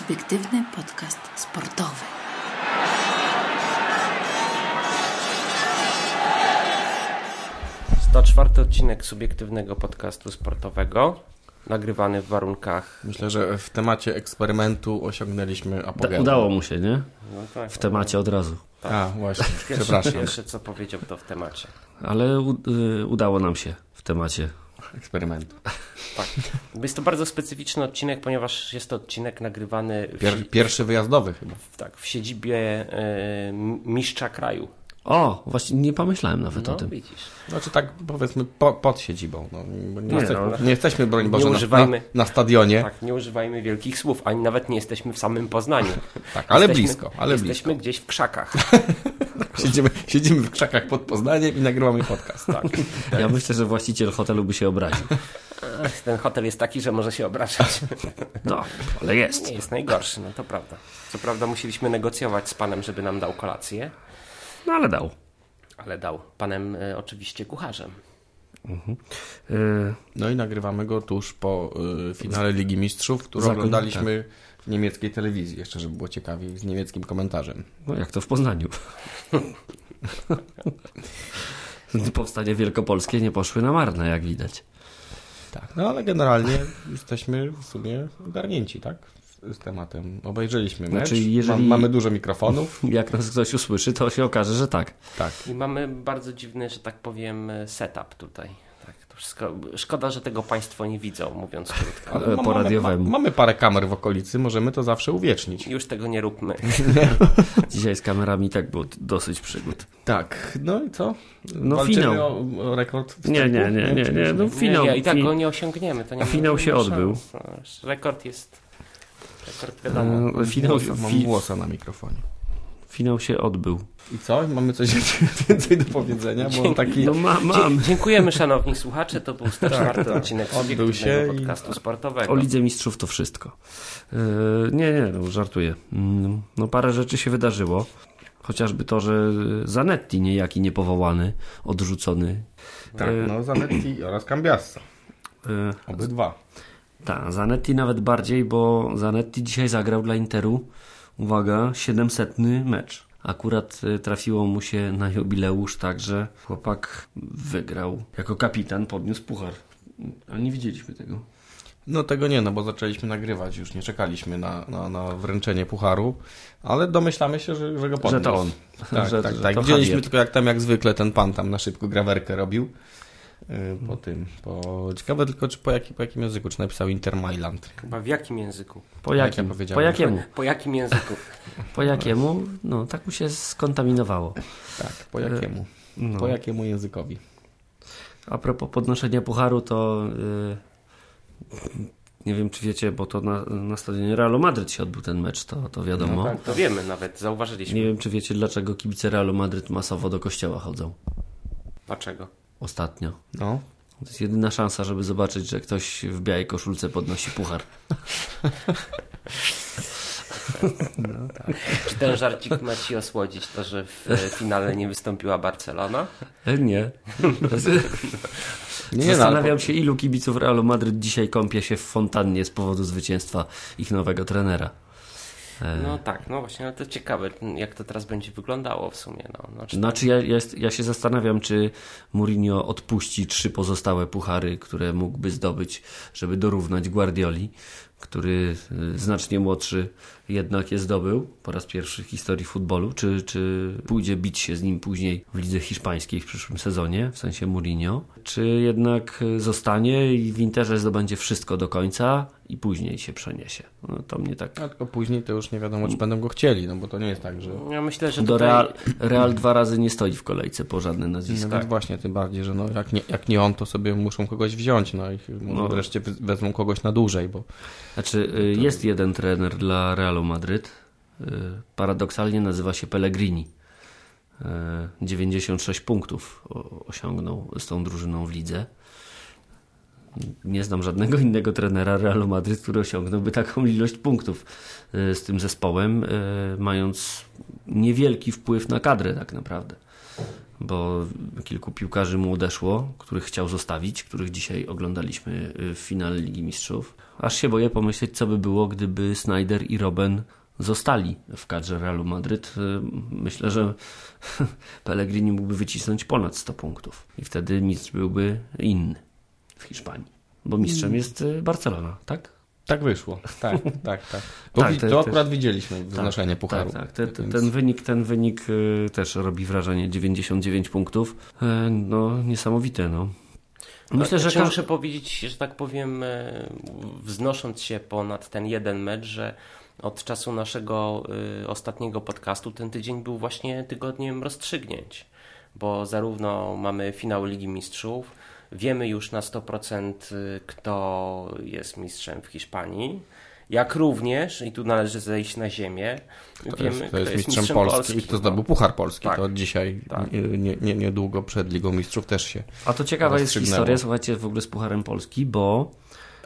Subiektywny podcast sportowy. To czwarty odcinek subiektywnego podcastu sportowego, nagrywany w warunkach. Myślę, że w temacie eksperymentu osiągnęliśmy Da, apogeum. udało mu się, nie? No tak, W temacie od razu. A, właśnie, Pierwsze, przepraszam. pierwsze co powiedział to w temacie. Ale u, y, udało nam się w temacie. Eksperymentu. Tak. Jest to bardzo specyficzny odcinek, ponieważ jest to odcinek nagrywany w, Pier, pierwszy wyjazdowy chyba. w- tak, w siedzibie e, mistrza kraju. O, właśnie nie pomyślałem nawet No o tym. widzisz. Znaczy tak powiedzmy po, pod siedzibą. No, nie, Nie, jesteśmy, no. nie jesteśmy, broń Boże, Nie na, używajmy- na, na stadionie. Tak, Tak, nie używajmy wielkich słów, ani nawet nie jesteśmy w samym Poznaniu. ale Jesteśmy- blisko, ale Jesteśmy gdzieś w krzakach. Siedzimy, siedzimy w krzakach pod Poznaniem i nagrywamy podcast. Tak. Ja myślę, że właściciel hotelu by się obraził. Ten hotel jest taki, że może się obrażać. No, ale jest. Nie jest najgorszy, no to prawda. Co prawda musieliśmy negocjować z panem, żeby nam dał kolację, No ale dał. ale dał. Panem e, oczywiście kucharzem. Y, No i nagrywamy go tuż po y, finale Ligi Mistrzów, który oglądaliśmy w niemieckiej telewizji, jeszcze żeby było ciekawiej, z niemieckim komentarzem. no jak to w Poznaniu. Powstanie wielkopolskie nie poszły na marne, jak widać. Tak, no ale generalnie jesteśmy w sumie ogarnięci, tak? Z, z tematem. Obejrzeliśmy mecz, Znaczy, jeżeli- Ma, mamy dużo mikrofonów. Jak nas ktoś usłyszy, to się okaże, że tak. Tak. I mamy bardzo dziwny, że tak powiem, setup tutaj. Wszystko. Szkoda, że tego państwo nie widzą, mówiąc krótko. Ale po radiowemu. Ma, mamy parę kamer w okolicy, możemy to zawsze uwiecznić. Już tego nie róbmy. Dzisiaj z kamerami tak było dosyć przygód. Tak, no i co? No Walczymy finał. O, o rekord wstępu? Nie, nie, nie, nie, nie. No finał. nie, I tak go nie osiągniemy. To nie a finał się odbył. szans. Rekord jest. Rekord wiadomo. y, finał, Mam fi, głosa na mikrofonie. Finał się odbył. I co? Mamy coś więcej do powiedzenia, bo taki... No ma, mam. Dzie- Dziękujemy szanowni słuchacze. To był 104 odcinek Odbył się i- podcastu sportowego. O Lidze Mistrzów to wszystko. Yy, nie, nie, no, żartuję. Mm, No parę rzeczy się wydarzyło. Chociażby to, że Zanetti niejaki niepowołany, odrzucony. Tak, no Zanetti oraz Cambiassa. Yy, Obydwa. tak, Zanetti nawet bardziej, bo Zanetti dzisiaj zagrał dla Interu, uwaga, 700 mecz. Akurat y, trafiło mu się na jubileusz, także chłopak wygrał. Jako kapitan podniósł puchar. A nie widzieliśmy tego. No tego nie, no bo zaczęliśmy nagrywać, już nie czekaliśmy na, na, na wręczenie pucharu, ale domyślamy się, że, że go podniósł. Że to on. Tak, Że- tak, że tak. Widzieliśmy tylko jak tam jak zwykle ten pan tam na szybko grawerkę robił. Yy, Po tym, po... Ciekawe tylko, czy po, jaki, po jakim języku, czy napisał Inter Mailand. Chyba w jakim języku? Po Jak jakim? ja powiedziałem. po jakiemu? Po jakim języku? Po jakiemu? No, tak mu się skontaminowało. Tak, po jakiemu? No. Po jakiemu językowi? A propos podnoszenia pucharu, to yy, nie wiem, czy wiecie, bo to na, na stadionie Realu Madryt się odbył ten mecz, to, to wiadomo. Tak, to wiemy nawet, zauważyliśmy. Nie wiem, czy wiecie, dlaczego kibice Realu Madryt masowo do kościoła chodzą Dlaczego? Ostatnio. No. To jest jedyna szansa, żeby zobaczyć, że ktoś w białej koszulce podnosi puchar. Czy ten żarcik ma ci osłodzić to, że w finale nie wystąpiła Barcelona? E, Nie. Nie, no, Zastanawiam się, ilu kibiców Realu Madryt dzisiaj kąpie się w fontannie z powodu zwycięstwa ich nowego trenera. E, No tak, no właśnie, ale to ciekawe, jak to teraz będzie wyglądało w sumie. No, no, czy Znaczy ja, jest, ja się zastanawiam, czy Mourinho odpuści trzy pozostałe puchary, które mógłby zdobyć, żeby dorównać Guardioli, który y, znacznie młodszy jednak je zdobył po raz pierwszy w historii futbolu, czy, czy pójdzie bić się z nim później w lidze hiszpańskiej w przyszłym sezonie, w sensie Mourinho, czy jednak zostanie i w Interze zdobędzie wszystko do końca i później się przeniesie. No, to mnie tak A tylko później to już nie wiadomo, czy będą go chcieli, no bo to nie jest tak, że... Ja myślę, że do tutaj... Real, Real dwa razy nie stoi w kolejce po żadne No nazwiska. więc właśnie, tym bardziej, że no, jak, nie, jak nie on, to sobie muszą kogoś wziąć, no i może No. wreszcie we- wezmą kogoś na dłużej, bo Znaczy, y, jest jeden trener dla Realu Madryt. y, Paradoksalnie nazywa się Pellegrini. Y, 96 punktów o- osiągnął z tą drużyną w lidze. Nie znam żadnego innego trenera Realu Madryt, który osiągnąłby taką ilość punktów y, z tym zespołem, y, mając niewielki wpływ na kadrę tak naprawdę. Bo kilku piłkarzy mu odeszło, których chciał zostawić, których dzisiaj oglądaliśmy y, w finale Ligi Mistrzów. Aż się boję pomyśleć, co by było, gdyby Snyder i Robben zostali w kadrze Realu Madryt. Y, Myślę, że Pellegrini mógłby wycisnąć ponad 100 punktów i wtedy mistrz byłby inny w Hiszpanii. Bo mistrzem jest y, Barcelona, tak? Tak wyszło. Tak, tak, tak. Bo Tak, to to też- akurat widzieliśmy wznoszenie pucharu. Tak, tak. Te, te, Więc- ten wynik, ten wynik y, też robi wrażenie. 99 punktów. E, No, niesamowite, no. Myślę, że muszę powiedzieć, że tak powiem, e, wznosząc się ponad ten jeden mecz, że od czasu naszego y, ostatniego podcastu ten tydzień był właśnie tygodniem rozstrzygnięć, bo zarówno mamy finał Ligi Mistrzów, wiemy już na 100% y, kto jest mistrzem w Hiszpanii, jak również, i tu należy zejść na ziemię, To wiemy jest, to jest mistrzem Polski, i kto zdobył Puchar Polski. Tak. To dzisiaj, Tak. nie, nie, nie, niedługo przed Ligą Mistrzów też się A to ciekawa jest historia, słuchajcie, w ogóle z Pucharem Polski, bo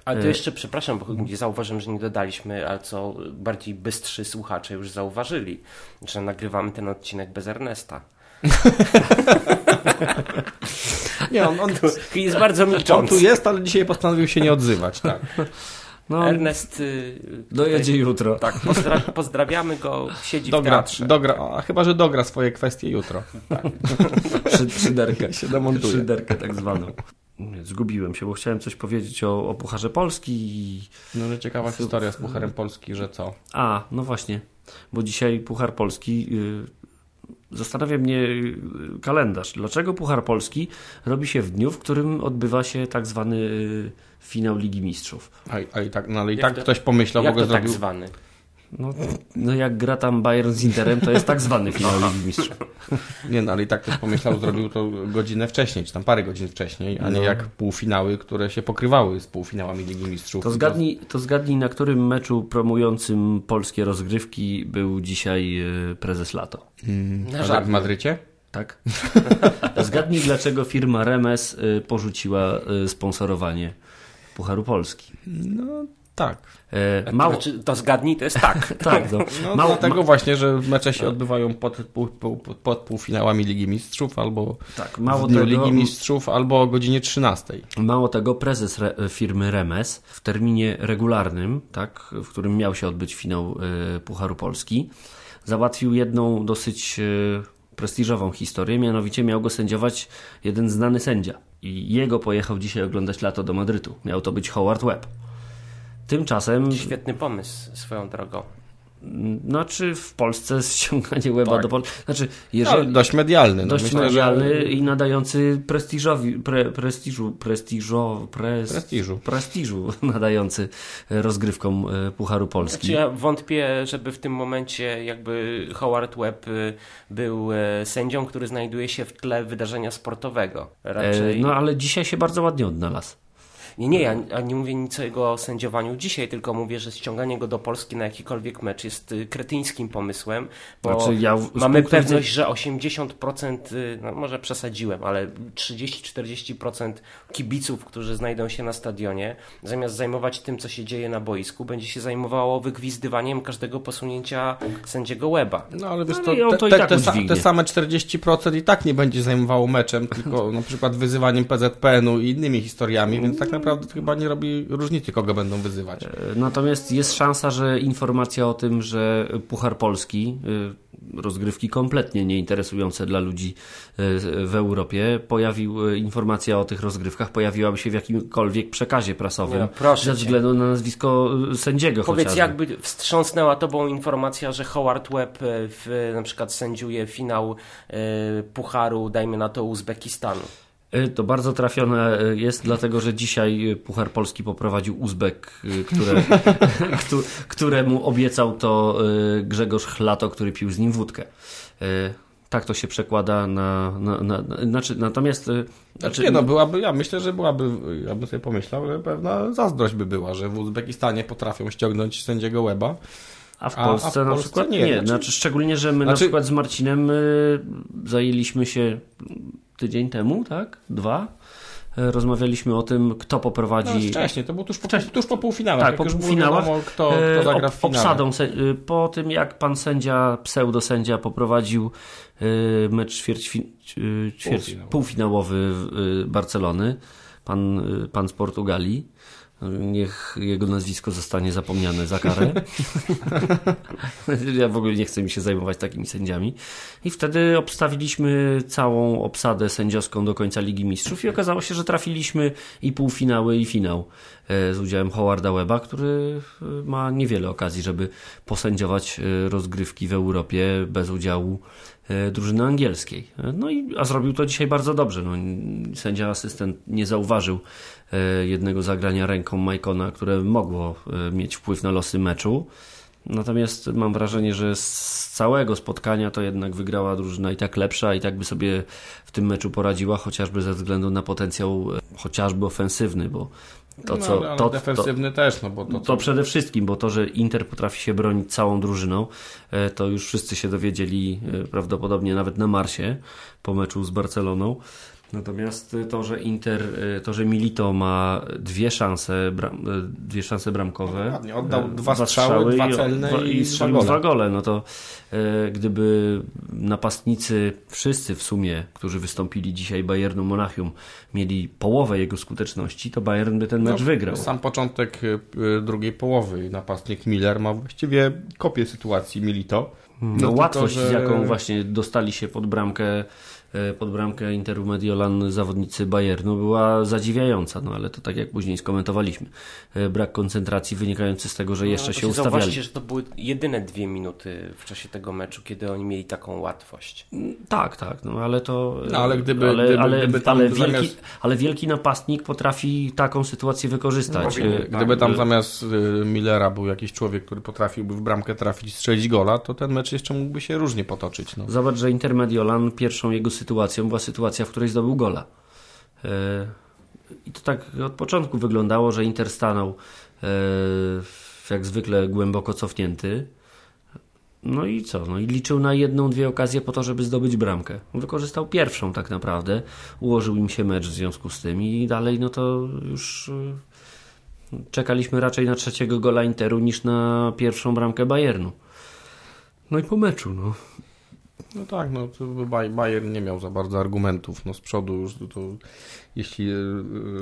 Ale to jeszcze, przepraszam, bo nie zauważyłem, że nie dodaliśmy, ale co bardziej bystrzy słuchacze już zauważyli, że nagrywamy ten odcinek bez Ernesta. Nie, on, on, Jest bardzo on tu milczący. jest, ale dzisiaj postanowił się nie odzywać. Tak. no, Ernest y, dojedzie tutaj- jutro. Tak, pozdra pozdrawiamy go, siedzi w Dogra, teatrze. dogra, a chyba, że dogra swoje kwestie jutro. Przy, przyderkę. Się demontuje. Przyderkę tak zwaną. Zgubiłem się, bo chciałem coś powiedzieć o, o Pucharze Polski i... No, że ciekawa historia z Pucharem Polski, że co? A, no właśnie, bo dzisiaj Puchar Polski... y, Zastanawia mnie y, kalendarz. Dlaczego Puchar Polski robi się w dniu, w którym odbywa się tak zwany y, finał Ligi Mistrzów? A, a i tak, no, ale i Jak tak to- ktoś pomyślał, Jak bo go to tak zrobił. zwany? No, no jak gra tam Bayern z Interem, to jest tak zwany finał Ligi Mistrzów. Nie, no ale i tak ktoś pomyślał, zrobił to godzinę wcześniej, czy tam parę godzin wcześniej, a nie No. jak półfinały, które się pokrywały z półfinałami Ligi Mistrzów. To zgadnij, to zgadnij, na którym meczu promującym polskie rozgrywki był dzisiaj y, prezes Lato. Mm, Na a tak w. Madrycie? Tak? Zgadnij, dlaczego firma Remes y, porzuciła y, sponsorowanie Pucharu Polski. No tak. E, To, mało, znaczy, to zgadnij, to jest tak. tak, no, No mało, dlatego właśnie, że mecze się odbywają pod, pół, pół, pod półfinałami Ligi Mistrzów albo tak, w mało dniu tego, Ligi Mistrzów albo o godzinie 13. Mało tego, prezes re, firmy Remes w terminie regularnym, tak, w którym miał się odbyć finał e, Pucharu Polski, załatwił jedną dosyć e, prestiżową historię, mianowicie miał go sędziować jeden znany sędzia. I jego pojechał dzisiaj oglądać lato do Madrytu. Miał to być Howard Webb. Tymczasem, Świetny pomysł swoją drogą. znaczy w Polsce ściąganie Weba Tak. do Polski, znaczy jeżeli... dość medialny. No, Dość myślę, medialny że i nadający prestiżowi, pre, prestiżu, prestiżo, pres, Prestiżu. prestiżu nadający e, rozgrywkom e, Pucharu Polski. Znaczy ja wątpię, żeby w tym momencie jakby Howard Webb y, był e, sędzią, który znajduje się w tle wydarzenia sportowego. Raczej... E, No ale dzisiaj się bardzo ładnie odnalazł. Nie, nie, ja, ja nie mówię nic o jego sędziowaniu dzisiaj, tylko mówię, że ściąganie go do Polski na jakikolwiek mecz jest y, kretyńskim pomysłem, bo Znaczy, ja w- mamy pewność, że 80%, y, no może przesadziłem, ale 30-40% kibiców, którzy znajdą się na stadionie, zamiast zajmować tym, co się dzieje na boisku, będzie się zajmowało wygwizdywaniem każdego posunięcia sędziego Łeba. No ale wiesz, Ale to, te, to i te, tak te, te same 40% i tak nie będzie zajmowało meczem, tylko na przykład wyzywaniem PZPN-u i innymi historiami, więc tak naprawdę to chyba nie robi różnicy, kogo będą wyzywać. E, Natomiast jest szansa, że informacja o tym, że Puchar Polski, e, rozgrywki kompletnie nieinteresujące dla ludzi e, w Europie, pojawił, informacja o tych rozgrywkach pojawiłaby się w jakimkolwiek przekazie prasowym. Proszę ze cię. względu na nazwisko sędziego Powiedz, chociażby. jakby wstrząsnęła tobą informacja, że Howard Webb w, na przykład sędziuje finał Pucharu, dajmy na to Uzbekistanu. Y, To bardzo trafione y, jest, dlatego że dzisiaj y, Puchar Polski poprowadził Uzbek, które, któ- któremu obiecał to Grzegorz Chlato, który pił z nim wódkę. Tak to się przekłada na. na, na, na znaczy, natomiast. Znaczy, nie, no byłaby, ja myślę, że byłaby, ja bym sobie pomyślał, że pewna zazdrość by była, że w Uzbekistanie potrafią ściągnąć sędziego Łeba. A w A- a w Polsce na Polsce przykład nie, nie. znaczy- Znaczy, szczególnie, że my na Znaczy- przykład z Marcinem y, zajęliśmy się tydzień temu, tak? Dwa. e, rozmawialiśmy o tym, kto No, poprowadzi. wcześniej, to było tuż po, tuż po półfinałach. Tak, po półfinałach. wiadomo, kto, e, kto zagra w finale. obsadą, e, po tym jak pan sędzia, pseudosędzia poprowadził e, mecz ćwierćfi- e, ćwierć, Półfinałowy. półfinałowy Barcelony, pan, pan z Portugalii. Niech jego nazwisko zostanie zapomniane za karę. ja w ogóle nie chcę mi się zajmować takimi sędziami. I wtedy obstawiliśmy całą obsadę sędziowską do końca Ligi Mistrzów i okazało się, że trafiliśmy i półfinały, i finał e, z udziałem Howarda Weba, który e, ma niewiele okazji, żeby posędziować e, rozgrywki w Europie bez udziału drużyny angielskiej. No i a zrobił to dzisiaj bardzo dobrze. No, sędzia asystent nie zauważył jednego zagrania ręką Majkona, które mogło e, mieć wpływ na losy meczu. Natomiast mam wrażenie, że z całego spotkania to jednak wygrała drużyna i tak lepsza, i tak by sobie w tym meczu poradziła, chociażby ze względu na potencjał e, chociażby ofensywny, bo to, no, co, to, to, defensywny też, no bo to, to przede wszystkim, bo to, że Inter potrafi się bronić całą drużyną, e, to już wszyscy się dowiedzieli e, prawdopodobnie nawet na Marsie po meczu z Barceloną. Natomiast to, że Inter, e, to, że Milito ma dwie szanse, bram, e, dwie szanse bramkowe. Dokładnie, oddał e, dwa strzały, dwa i- celne dwa- i i strzelił dwa gole. No to e, gdyby napastnicy, wszyscy w sumie, którzy wystąpili dzisiaj Bayernu Monachium, mieli połowę jego skuteczności, to Bayern by ten mecz No, wygrał. Sam początek y, y, drugiej połowy napastnik Miller ma właściwie kopię sytuacji Milito. No, tylko, łatwość, że- z jaką właśnie dostali się pod bramkę, pod bramkę Interu Mediolan zawodnicy Bayernu była zadziwiająca, no ale to tak jak później skomentowaliśmy. E, Brak koncentracji wynikający z tego, że jeszcze No, to się ustawiali. Zauważcie, że to były jedyne dwie minuty w czasie tego meczu, kiedy oni mieli taką łatwość. Tak, tak, no ale to... No, ale gdyby- ale, gdyby- ale, gdyby tam ale, wielki, zamiast- ale wielki napastnik potrafi taką sytuację wykorzystać. Gdyby- E, Gdyby tam e, zamiast y, Millera był jakiś człowiek, który potrafiłby w bramkę trafić i strzelić gola, to ten mecz jeszcze mógłby się różnie potoczyć. No. Zobacz, że Intermediolan pierwszą jego sytuacją była sytuacja, w której zdobył gola. E, I to tak od początku wyglądało, że Inter stanął e, jak zwykle głęboko cofnięty. No i co? No i liczył na jedną, dwie okazje po to, żeby zdobyć bramkę. Wykorzystał pierwszą tak naprawdę. Ułożył im się mecz w związku z tym i dalej no to już e, czekaliśmy raczej na trzeciego gola Interu niż na pierwszą bramkę Bayernu. No i po meczu, no. No tak, no to Bayern nie miał za bardzo argumentów. No z przodu już to, to jeśli y,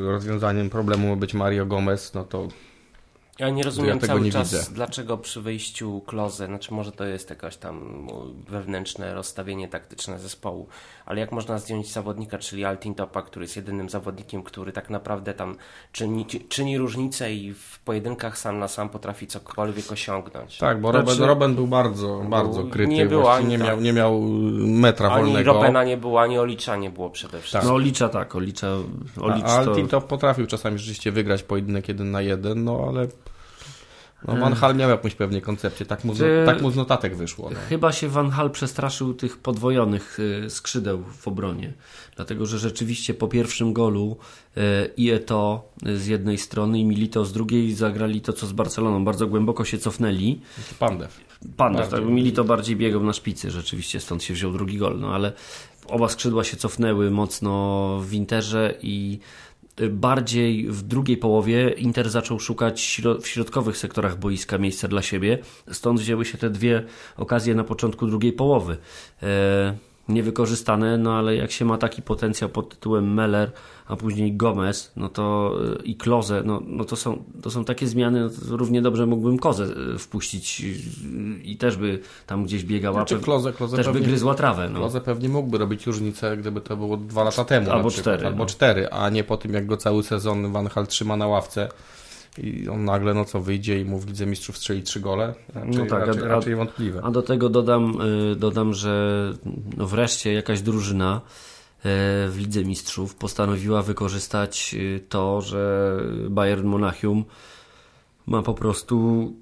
rozwiązaniem problemu ma być Mario Gomez, no to Ja nie rozumiem tego cały czas, widzę. dlaczego przy wyjściu Kloze, znaczy może to jest jakaś tam wewnętrzne rozstawienie taktyczne zespołu, ale jak można zdjąć zawodnika, czyli Altintopa, który jest jedynym zawodnikiem, który tak naprawdę tam czyni, czyni różnicę i w pojedynkach sam na sam potrafi cokolwiek osiągnąć. tak, bo Znaczy, Robin, Robin był bardzo, bardzo kryty. nie było Właściwie ani nie, tak. miał, nie miał metra Ani wolnego. Robena nie było, ani Olicza nie było przede wszystkim. No Olicza tak, Olicza, Olicz A to... Altin to potrafił czasami rzeczywiście wygrać pojedynek jeden na jeden, no ale no. Van Hal miał jakąś pewnie koncepcję, tak mu, z, Ty- tak mu z notatek wyszło. No. Chyba się Van Hal przestraszył tych podwojonych y, skrzydeł w obronie. Dlatego, że rzeczywiście po pierwszym golu y, i Eto z jednej strony i Milito z drugiej zagrali to, co z Barceloną. Bardzo głęboko się cofnęli. Pandew. Pandew, tak, Milito bardziej biegał na szpicy, rzeczywiście stąd się wziął drugi gol. No ale oba skrzydła się cofnęły mocno w Interze i bardziej w drugiej połowie Inter zaczął szukać w środkowych sektorach boiska miejsca dla siebie. Stąd wzięły się te dwie okazje na początku drugiej połowy. Niewykorzystane, no ale jak się ma taki potencjał pod tytułem Meller, a później Gomez, no to y, i Kloze, no, no to, są, to są takie zmiany, no równie dobrze mógłbym Kozę y, wpuścić y, i też by tam gdzieś biegała, Znaczy, Kloze, Kloze też by pewnie- gryzła trawę. No. Kloze pewnie mógłby robić różnicę, gdyby to było dwa lata temu. Albo przykład, cztery, Albo no. cztery, a nie po tym, jak go cały sezon Van Hal trzyma na ławce. I on nagle, no co, wyjdzie i mu w Lidze Mistrzów strzeli trzy gole? Raczej, No tak, raczej, a- a- raczej wątpliwe. A do tego dodam, y, dodam że no wreszcie jakaś drużyna y, w Lidze Mistrzów postanowiła wykorzystać y, to, że Bayern Monachium ma po prostu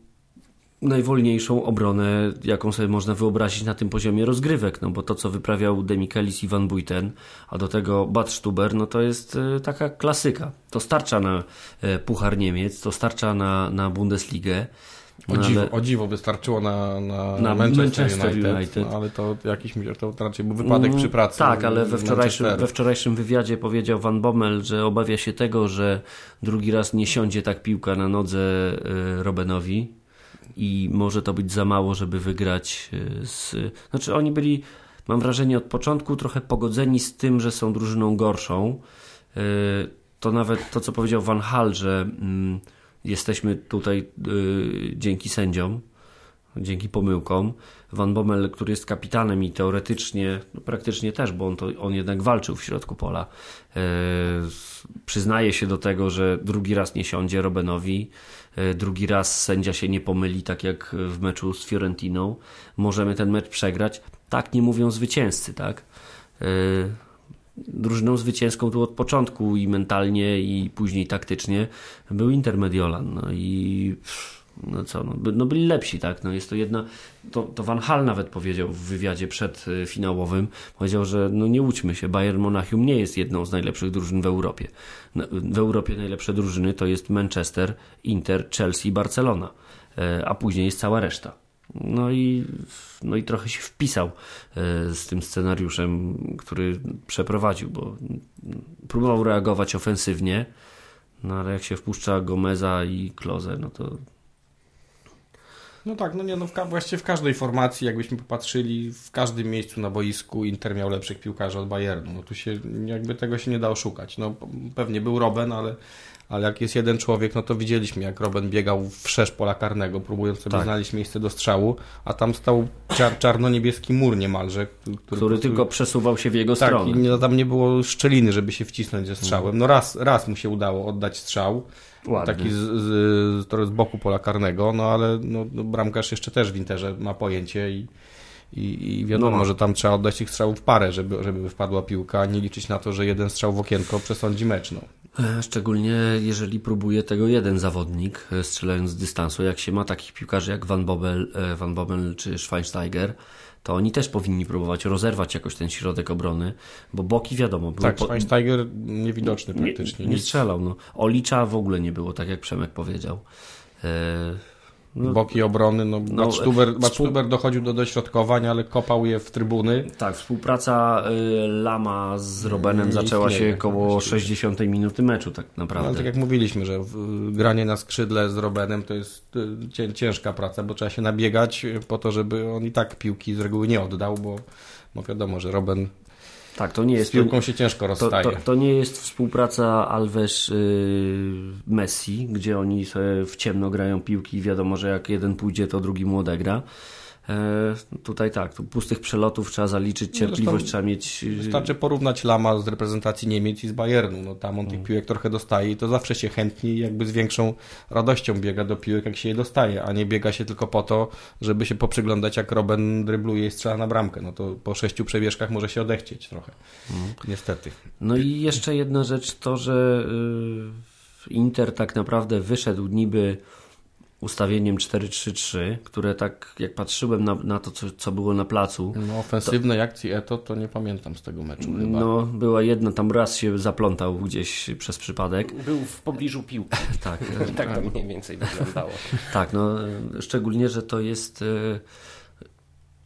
najwolniejszą obronę, jaką sobie można wyobrazić na tym poziomie rozgrywek, no bo to, co wyprawiał Demikelis i Van Buiten, a do tego Bad Stuber, no to jest y, taka klasyka. To starcza na y, Puchar Niemiec, to starcza na, na Bundesligę O, No, dziwo, ale- o dziwo wystarczyło na, na, Na Manchester, Manchester United, United. No, ale to jakiś to raczej był wypadek przy pracy. Tak, ale we wczorajszym, we wczorajszym wywiadzie powiedział Van Bommel, że obawia się tego, że drugi raz nie siądzie tak piłka na nodze y, Robenowi i może to być za mało, żeby wygrać y, z... Znaczy oni byli, mam wrażenie, od początku trochę pogodzeni z tym, że są drużyną gorszą. Y, To nawet to, co powiedział Van Hal, że mm, jesteśmy tutaj y, dzięki sędziom, dzięki pomyłkom. Van Bommel, który jest kapitanem i teoretycznie, no praktycznie też, bo on, to, on jednak walczył w środku pola, e, przyznaje się do tego, że drugi raz nie siądzie Robenowi, e, drugi raz sędzia się nie pomyli, tak jak w meczu z Fiorentiną. Możemy ten mecz przegrać. Tak nie mówią zwycięzcy, tak? E, drużyną zwycięską tu od początku i mentalnie i później taktycznie był Inter Mediolan. No i pff, no co, no, by- no byli lepsi, tak? No jest to jedna, to, to Van Hal nawet powiedział w wywiadzie przedfinałowym, powiedział, że no nie łudźmy się, Bayern Monachium nie jest jedną z najlepszych drużyn w Europie. No, W Europie najlepsze drużyny to jest Manchester, Inter, Chelsea i Barcelona, E, a później jest cała reszta. No i, no i trochę się wpisał e, z tym scenariuszem, który przeprowadził, bo próbował reagować ofensywnie, no ale jak się wpuszcza Gomeza i Klozę, no to No tak, no nie, no w, właściwie w każdej formacji, jakbyśmy popatrzyli, w każdym miejscu na boisku Inter miał lepszych piłkarzy od Bayernu. No tu się, jakby tego się nie da oszukać. No pewnie był Robben, ale, ale jak jest jeden człowiek, no to widzieliśmy, jak Robben biegał w szerz pola karnego, próbując sobie Tak. znaleźć miejsce do strzału, a tam stał czar- czarno-niebieski mur niemalże. Który, który tylko przesuwał się w jego tak, stronę. i nie, tam nie było szczeliny, żeby się wcisnąć ze strzałem. No raz, raz mu się udało oddać strzał. Ładny. Taki z, z, z, boku pola karnego, no ale no, no, bramkarz jeszcze też w Interze ma pojęcie i, i, i wiadomo, No. że tam trzeba oddać tych strzałów parę, żeby, żeby wpadła piłka, a nie liczyć na to, że jeden strzał w okienko przesądzi mecz. No. E, Szczególnie jeżeli próbuje tego jeden zawodnik, e, strzelając z dystansu. Jak się ma takich piłkarzy jak Van Bommel, e, Van Bommel czy Schweinsteiger, to oni też powinni próbować rozerwać jakoś ten środek obrony, bo boki wiadomo, były Tak, po- Schweinsteiger niewidoczny nie, praktycznie. nie Nic. strzelał. No. Olicza w ogóle nie było, tak jak Przemek powiedział. E, no, Boki obrony, no, No, Batstuber dochodził do dośrodkowań, ale kopał je w trybuny. Tak, współpraca y, Lama z Robenem Nie zaczęła istnieje się koło właściwie. 60 minuty meczu tak No, naprawdę. ale tak jak mówiliśmy, że w, granie na skrzydle z Robenem to jest y, cię, ciężka praca, bo trzeba się nabiegać po to, żeby on i tak piłki z reguły nie oddał, bo, bo wiadomo, że Roben tak, to nie z jest piłką się ciężko To, rozstaje. to, to nie jest współpraca Alves-Messi, gdzie oni sobie w ciemno grają piłki i wiadomo, że jak jeden pójdzie, to drugi mu odegra. E, tutaj tak, tu pustych przelotów trzeba zaliczyć, cierpliwość zresztą trzeba mieć. y, Wystarczy porównać Lama z reprezentacji Niemiec i z Bayernu. No, tam on Mm. tych piłek trochę dostaje i to zawsze się chętnie i jakby z większą radością biega do piłek, jak się je dostaje, a nie biega się tylko po to, żeby się poprzyglądać, jak Robben drybluje i strzela na bramkę. No to po sześciu przebieżkach może się odechcieć trochę. Mm. Niestety. No i jeszcze jedna rzecz to, że y, Inter tak naprawdę wyszedł niby ustawieniem 4-3-3, które tak jak patrzyłem na, na to, co, co było na placu, No, ofensywnej akcji Eto to nie pamiętam z tego meczu chyba. no była jedna, tam raz się zaplątał gdzieś przez przypadek. Był w pobliżu piłki. Tak, I tak to mniej więcej wyglądało. Tak, no szczególnie, że to jest e,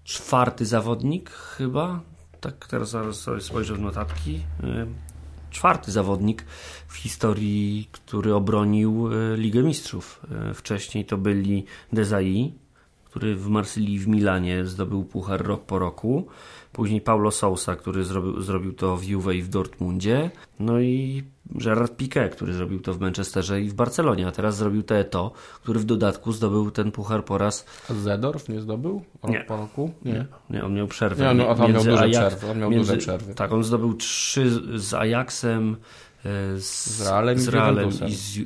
czwarty zawodnik chyba. Tak, teraz zaraz sobie spojrzę w notatki. E, czwarty zawodnik w historii, który obronił e, Ligę Mistrzów. E, wcześniej to byli Desai, który w Marsylii w Milanie zdobył puchar rok po roku. Później Paulo Sousa, który zrobił, zrobił to w Juve i w Dortmundzie. No i Gerard Piqué, który zrobił to w Manchesterze i w Barcelonie. A teraz zrobił to Eto, który w dodatku zdobył ten puchar po raz... A Zedorf nie zdobył rok Nie. po roku? Nie, nie on miał przerwę. Nie, no, on miał między duże Ajax- przerwy, on miał duże przerwy. Tak, on zdobył trzy z Ajaxem, z, Z Realem i z z Realem i z,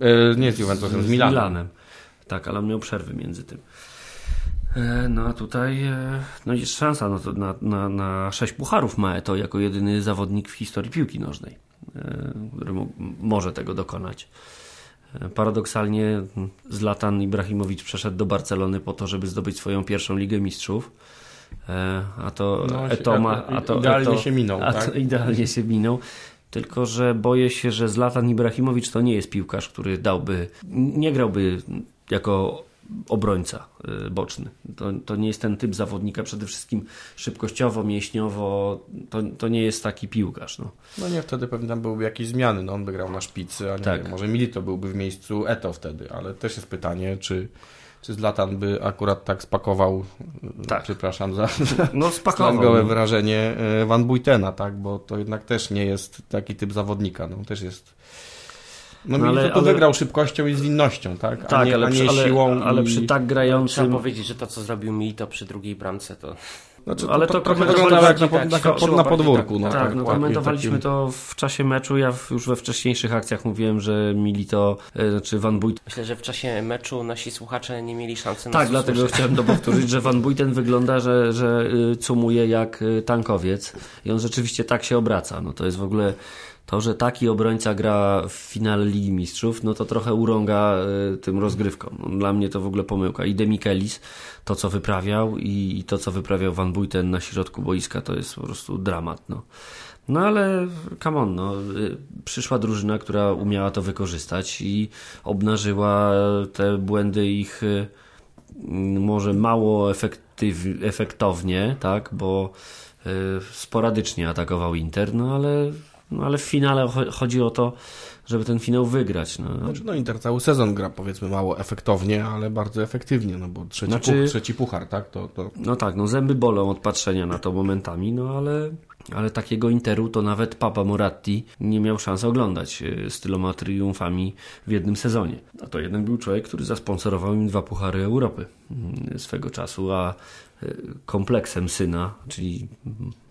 E, nie z Juventusem, z Milanem. Tak, ale on miał przerwy między tym. E, No a tutaj e, no jest szansa no to na, na, na sześć pucharów ma to jako jedyny zawodnik w historii piłki nożnej, e, który mo- może tego dokonać. E, Paradoksalnie Zlatan Ibrahimowicz przeszedł do Barcelony po to, żeby zdobyć swoją pierwszą Ligę Mistrzów. E, A to No, Eto ma, a to idealnie Eto, się minął, a tak? to idealnie się minął. Tylko, że boję się, że Zlatan Ibrahimowicz to nie jest piłkarz, który dałby, nie grałby jako obrońca y, boczny. To, to nie jest ten typ zawodnika, przede wszystkim szybkościowo, mięśniowo, to, to nie jest taki piłkarz. No. No nie, wtedy pewnie tam byłyby jakieś zmiany, no on by grał na szpicy, a nie Tak. wiem, może Milito byłby w miejscu Eto wtedy, ale też jest pytanie, czy, czy Zlatan by akurat tak spakował, Tak. przepraszam za No slangowe wyrażenie, e, Van Buitena, tak, bo to jednak też nie jest taki typ zawodnika, no też jest... No, No, ale- to ale- wygrał szybkością i zwinnością, tak, a Tak, nie, ale, a nie przy, ale, siłą ale i... przy tak Trzeba grającym... powiedzieć, że to, co zrobił Milito przy drugiej bramce, to Znaczy, ale to, to to trochę komentowali wyglądało jak na, bardziej pod, tak, na, na bardziej podwórku. tak, no, Tak, no ładnie komentowaliśmy to w czasie meczu. Ja już we wcześniejszych akcjach mówiłem, że Milito, e, znaczy Van Buit myślę, że w czasie meczu nasi słuchacze nie mieli szansy na Tak, dlatego chciałem to powtórzyć, że Van Buiten wygląda, że, że y, cumuje jak y, tankowiec i on rzeczywiście tak się obraca. No to jest w ogóle to, że taki obrońca gra w finale Ligi Mistrzów, no to trochę urąga y, tym rozgrywkom. No, dla mnie to w ogóle pomyłka. I Demikelis, to co wyprawiał i, i to co wyprawiał Van Buiten na środku boiska, to jest po prostu dramat. No. No ale come on, no, y, przyszła drużyna, która umiała to wykorzystać i obnażyła te błędy ich y, może mało efektyw, efektownie, tak, bo sporadycznie atakował Inter, no ale, no ale w finale cho- chodzi o to, żeby ten finał wygrać. No. Znaczy, no Inter cały sezon gra powiedzmy mało efektownie, ale bardzo efektywnie, no bo trzeci, Znaczy- puch, trzeci puchar, tak? To, to... No tak, no zęby bolą od patrzenia na to momentami, no ale, ale takiego Interu to nawet Papa Moratti nie miał szans oglądać e, z tyloma triumfami w jednym sezonie. A to jeden był człowiek, który zasponsorował im dwa puchary Europy mm, swego czasu, a e, kompleksem syna, czyli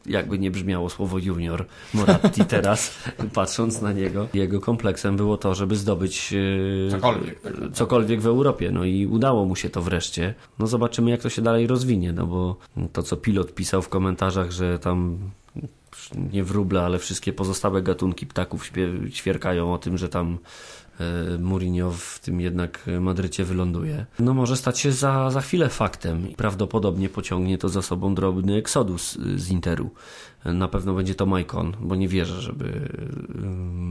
jakby nie brzmiało słowo junior Moratti teraz, patrząc na niego, jego kompleksem było to, żeby zdobyć e, Cokolwiek, cokolwiek w Europie. No i udało mu się to wreszcie. No zobaczymy, jak to się dalej rozwinie, no bo to, co pilot pisał w komentarzach, że tam nie wróble, ale wszystkie pozostałe gatunki ptaków ćwierkają o tym, że tam Mourinho w tym jednak Madrycie wyląduje. No może stać się za, za chwilę faktem i prawdopodobnie pociągnie to za sobą drobny eksodus z Interu. Na pewno będzie to Maicon, bo nie wierzę, żeby y,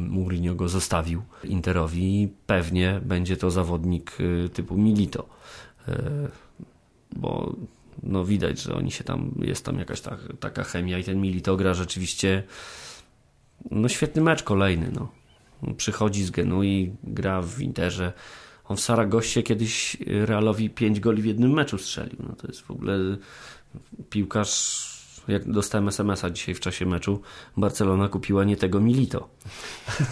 Mourinho go zostawił Interowi. Pewnie będzie to zawodnik y, typu Milito, Y, bo no widać, że oni się tam, jest tam jakaś ta, taka chemia i ten Milito gra rzeczywiście no świetny mecz kolejny, no. Przychodzi z Genui, gra w Interze. On w Saragossie kiedyś Realowi 5 goli w jednym meczu strzelił. No to jest w ogóle piłkarz. Jak dostałem SMS-a dzisiaj w czasie meczu, Barcelona kupiła nie tego Milito.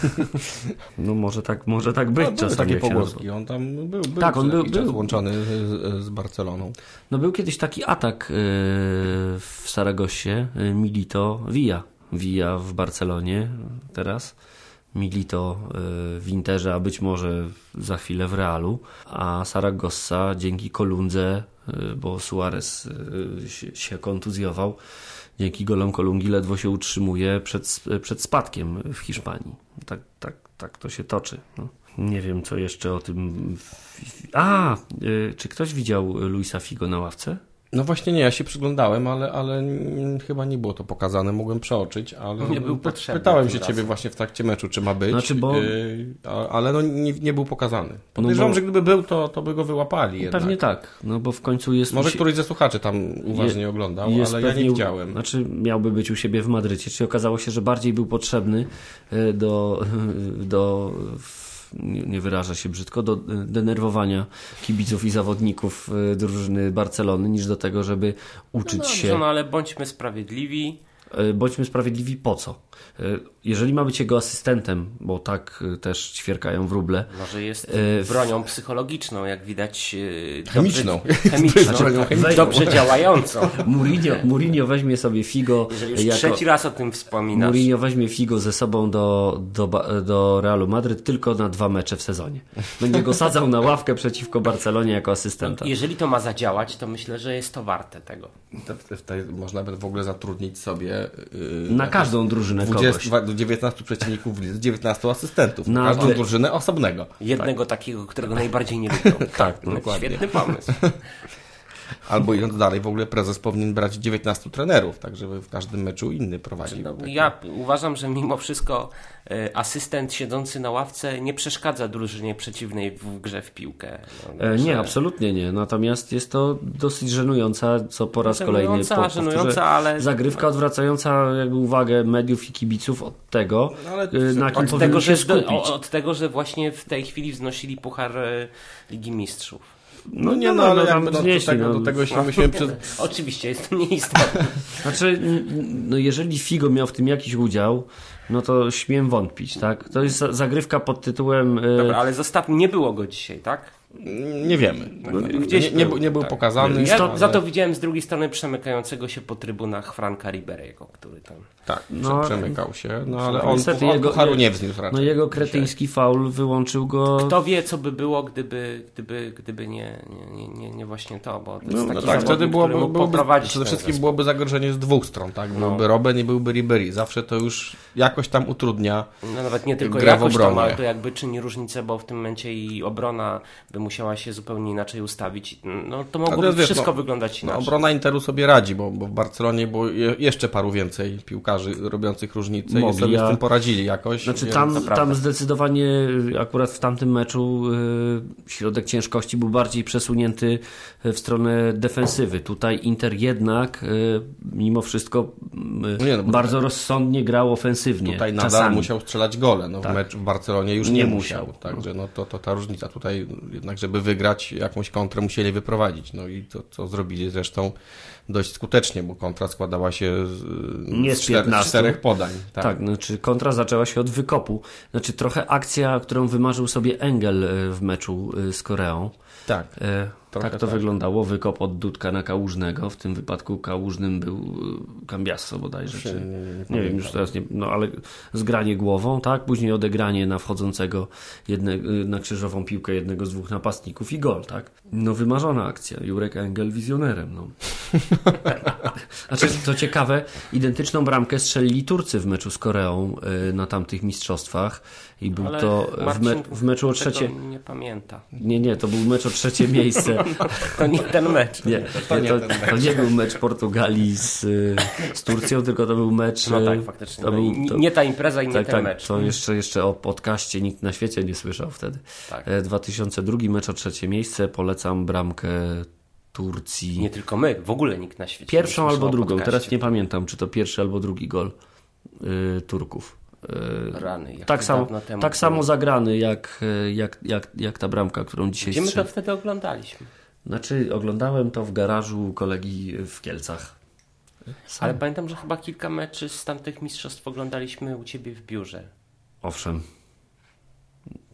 no może tak, może tak być No, były czasem. takie pogłoski, on tam był, był Tak, on był- był. włączony z, z Barceloną. No był kiedyś taki atak yy, w Saragossie, yy, Milito Villa. Villa w Barcelonie teraz. Milito yy, w Interze, a być może za chwilę w Realu. A Saragossa dzięki Kolundze, yy, bo Suarez yy, się, kontuzjował, dzięki golom Kolungi ledwo się utrzymuje przed, przed spadkiem w Hiszpanii. Tak, tak, tak to się toczy. No. Nie wiem, co jeszcze o tym. A, czy ktoś widział Luisa Figo na ławce? No właśnie nie, ja się przyglądałem, ale, ale chyba nie było to pokazane, mogłem przeoczyć, ale Nie był py- potrzebny pytałem się ciebie właśnie w trakcie meczu, czy ma być, Znaczy, bo- yy, ale no nie, nie był pokazany. Podejrzewam, bo- że gdyby był, to, to by go wyłapali jednak. Pewnie tak, no bo w końcu jest. Może któryś ze słuchaczy tam uważnie oglądał, jest ale ja pewnie nie u- widziałem. Znaczy, miałby być u siebie w Madrycie, czyli okazało się, że bardziej był potrzebny e, do, do w- nie wyraża się brzydko, do denerwowania kibiców i zawodników e, drużyny Barcelony, niż do tego, żeby uczyć no, się. dobrze, no ale bądźmy sprawiedliwi. E, Bądźmy sprawiedliwi po co? E, Jeżeli ma być jego asystentem, bo tak e, też ćwierkają wróble, Może jest E, w- bronią psychologiczną, jak widać. Chemiczną. Dobrze, chemiczną. Chemiczną. Dobrze działającą. Mourinho, Mourinho weźmie sobie Figo Jeżeli już jako... trzeci raz o tym wspominasz. Mourinho weźmie Figo ze sobą do, do, do Realu Madryt tylko na dwa mecze w sezonie. Będzie go sadzał na ławkę przeciwko Barcelonie jako asystenta. Jeżeli to ma zadziałać, to myślę, że jest to warte tego. Można by w ogóle zatrudnić sobie yy, Na każdą drużynę. 20, 19 przeciwników w lidze, 19 asystentów. Na każdą tle- drużynę osobnego. Jednego takiego, którego najbardziej nie lubią. Tak, no No, dokładnie. Świetny pomysł. Albo idąc dalej, w ogóle prezes powinien brać 19 trenerów, tak żeby w każdym meczu inny prowadził. No, ja uważam, że mimo wszystko e, asystent siedzący na ławce nie przeszkadza drużynie przeciwnej w grze w piłkę. No, E, Nie, absolutnie nie. Natomiast jest to dosyć żenująca, co po raz kolejny Żenująca, po- powtórzę, żenująca, ale- zagrywka odwracająca jakby uwagę mediów i kibiców od tego, ale e, na kim Od powinni tego, się że, skupić. od tego, że właśnie w tej chwili wznosili puchar e, Ligi Mistrzów. No nie, no, ale tam jakby, no, do, znieśli, tego, no. do tego się musimy przez... Oczywiście, jest to nieistotne. Znaczy, no jeżeli Figo miał w tym jakiś udział, no to śmiem wątpić, tak? To jest za- zagrywka pod tytułem... e, Dobra, ale zostaw, nie było go dzisiaj, tak? Nie wiemy. Gdzieś nie, nie, nie był tak. pokazany. Ja ale- za to widziałem z drugiej strony przemykającego się po trybunach Franka Riberiego, który tam... Tak, No, no, przemykał się, no ale on, niestety on jego- pucharu nie wzniósł raczej. No jego kretyński faul wyłączył go... Kto wie, co by było, gdyby, gdyby, gdyby nie, nie, nie, nie, nie właśnie to, bo to jest No, taki no tak, zawodnik, wtedy byłoby, który mógł byłoby poprowadzić przede wszystkim zespół. byłoby zagrożenie z dwóch stron, tak? Byłby Robben i byłby Ribery. Zawsze to już jakoś tam utrudnia. No nawet nie tylko grę w jakoś tam, obronie. ale to jakby czyni różnicę, bo w tym momencie i obrona by musiała się zupełnie inaczej ustawić. No to mogłoby Ale wiesz, wszystko no, wyglądać No, inaczej. obrona Interu sobie radzi, bo, bo w Barcelonie było je, jeszcze paru więcej piłkarzy robiących różnicę Mogli, i sobie a- z tym poradzili jakoś. Znaczy więc- tam, tam zdecydowanie y, akurat w tamtym meczu y, środek ciężkości był bardziej przesunięty y, w stronę defensywy. Tutaj Inter jednak mimo wszystko y, Nie, no bardzo rozsądnie grał ofensywnie. Tutaj nadal czasami. musiał strzelać gole. No, w, mecz w Barcelonie już nie, Nie musiał. musiał. Także no, to, to ta różnica. Tutaj jednak, żeby wygrać jakąś kontrę, musieli wyprowadzić. No i to, co zrobili zresztą dość skutecznie, bo kontra składała się z, Nie z czter- 15. czterech podań. Tak. Tak, znaczy kontra zaczęła się od wykopu. Znaczy trochę akcja, którą wymarzył sobie Engel y, w meczu y, z Koreą. tak. Trochę tak to tak. wyglądało. Wykop od Dudka na Kałużnego. W tym wypadku Kałużnym był y, Cambiasso bodajże. Czy, nie, wiem, już teraz nie, no ale zgranie głową, tak? Później odegranie na wchodzącego jedne, y, na krzyżową piłkę jednego z dwóch napastników i gol, tak? No wymarzona akcja. Jurek Engel wizjonerem, no. Znaczy, co ciekawe, identyczną bramkę strzelili Turcy w meczu z Koreą y, na tamtych mistrzostwach i był Ale to w, me, w meczu o tego trzecie... nie pamięta. Nie, nie, to był mecz o trzecie miejsce. To nie ten mecz. Nie, to, nie, to, nie był mecz Portugalii z, z Turcją, tylko to był mecz. No y, tak, faktycznie. To No, był, to, nie ta impreza i nie tak, ten tak, mecz. to jeszcze, jeszcze o podcaście nikt na świecie nie słyszał wtedy. Tak. E, 2002 mecz o trzecie miejsce. Polecam bramkę Turcji. Nie tylko my, w ogóle nikt na świecie. Pierwszą albo drugą, teraz nie pamiętam, czy to pierwszy albo drugi gol y, Turków. Y, Rany, tak dawno temu tak samo zagrany jak, y, jak, jak, jak ta bramka, którą dzisiaj Gdzie my to wtedy oglądaliśmy? Znaczy, oglądałem to w garażu kolegi w Kielcach. Ale pamiętam, że chyba kilka meczy z tamtych mistrzostw oglądaliśmy u ciebie w biurze. Owszem,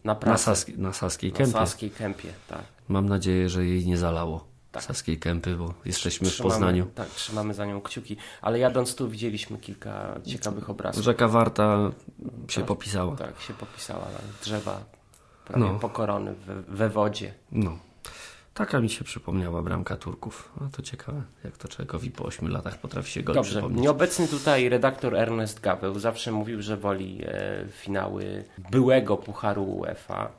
Na na. Saski, na Saskiej Na Kępie. Saskiej Kępie, tak. Mam nadzieję, że jej nie zalało. Tak. Saskiej Kępy, bo jesteśmy w Trzymamy- Poznaniu. Tak, trzymamy za nią kciuki. Ale jadąc tu widzieliśmy kilka ciekawych obrazów. Rzeka Warta się popisała. Tak, się popisała. Drzewa prawie No. pokorony we, we wodzie. No. Taka mi się przypomniała bramka Turków. No to ciekawe, jak to człowiekowi po 8 latach potrafi się gol Dobrze, przypomnieć. nieobecny tutaj redaktor Ernest Gaweł zawsze mówił, że woli e, finały byłego Pucharu UEFA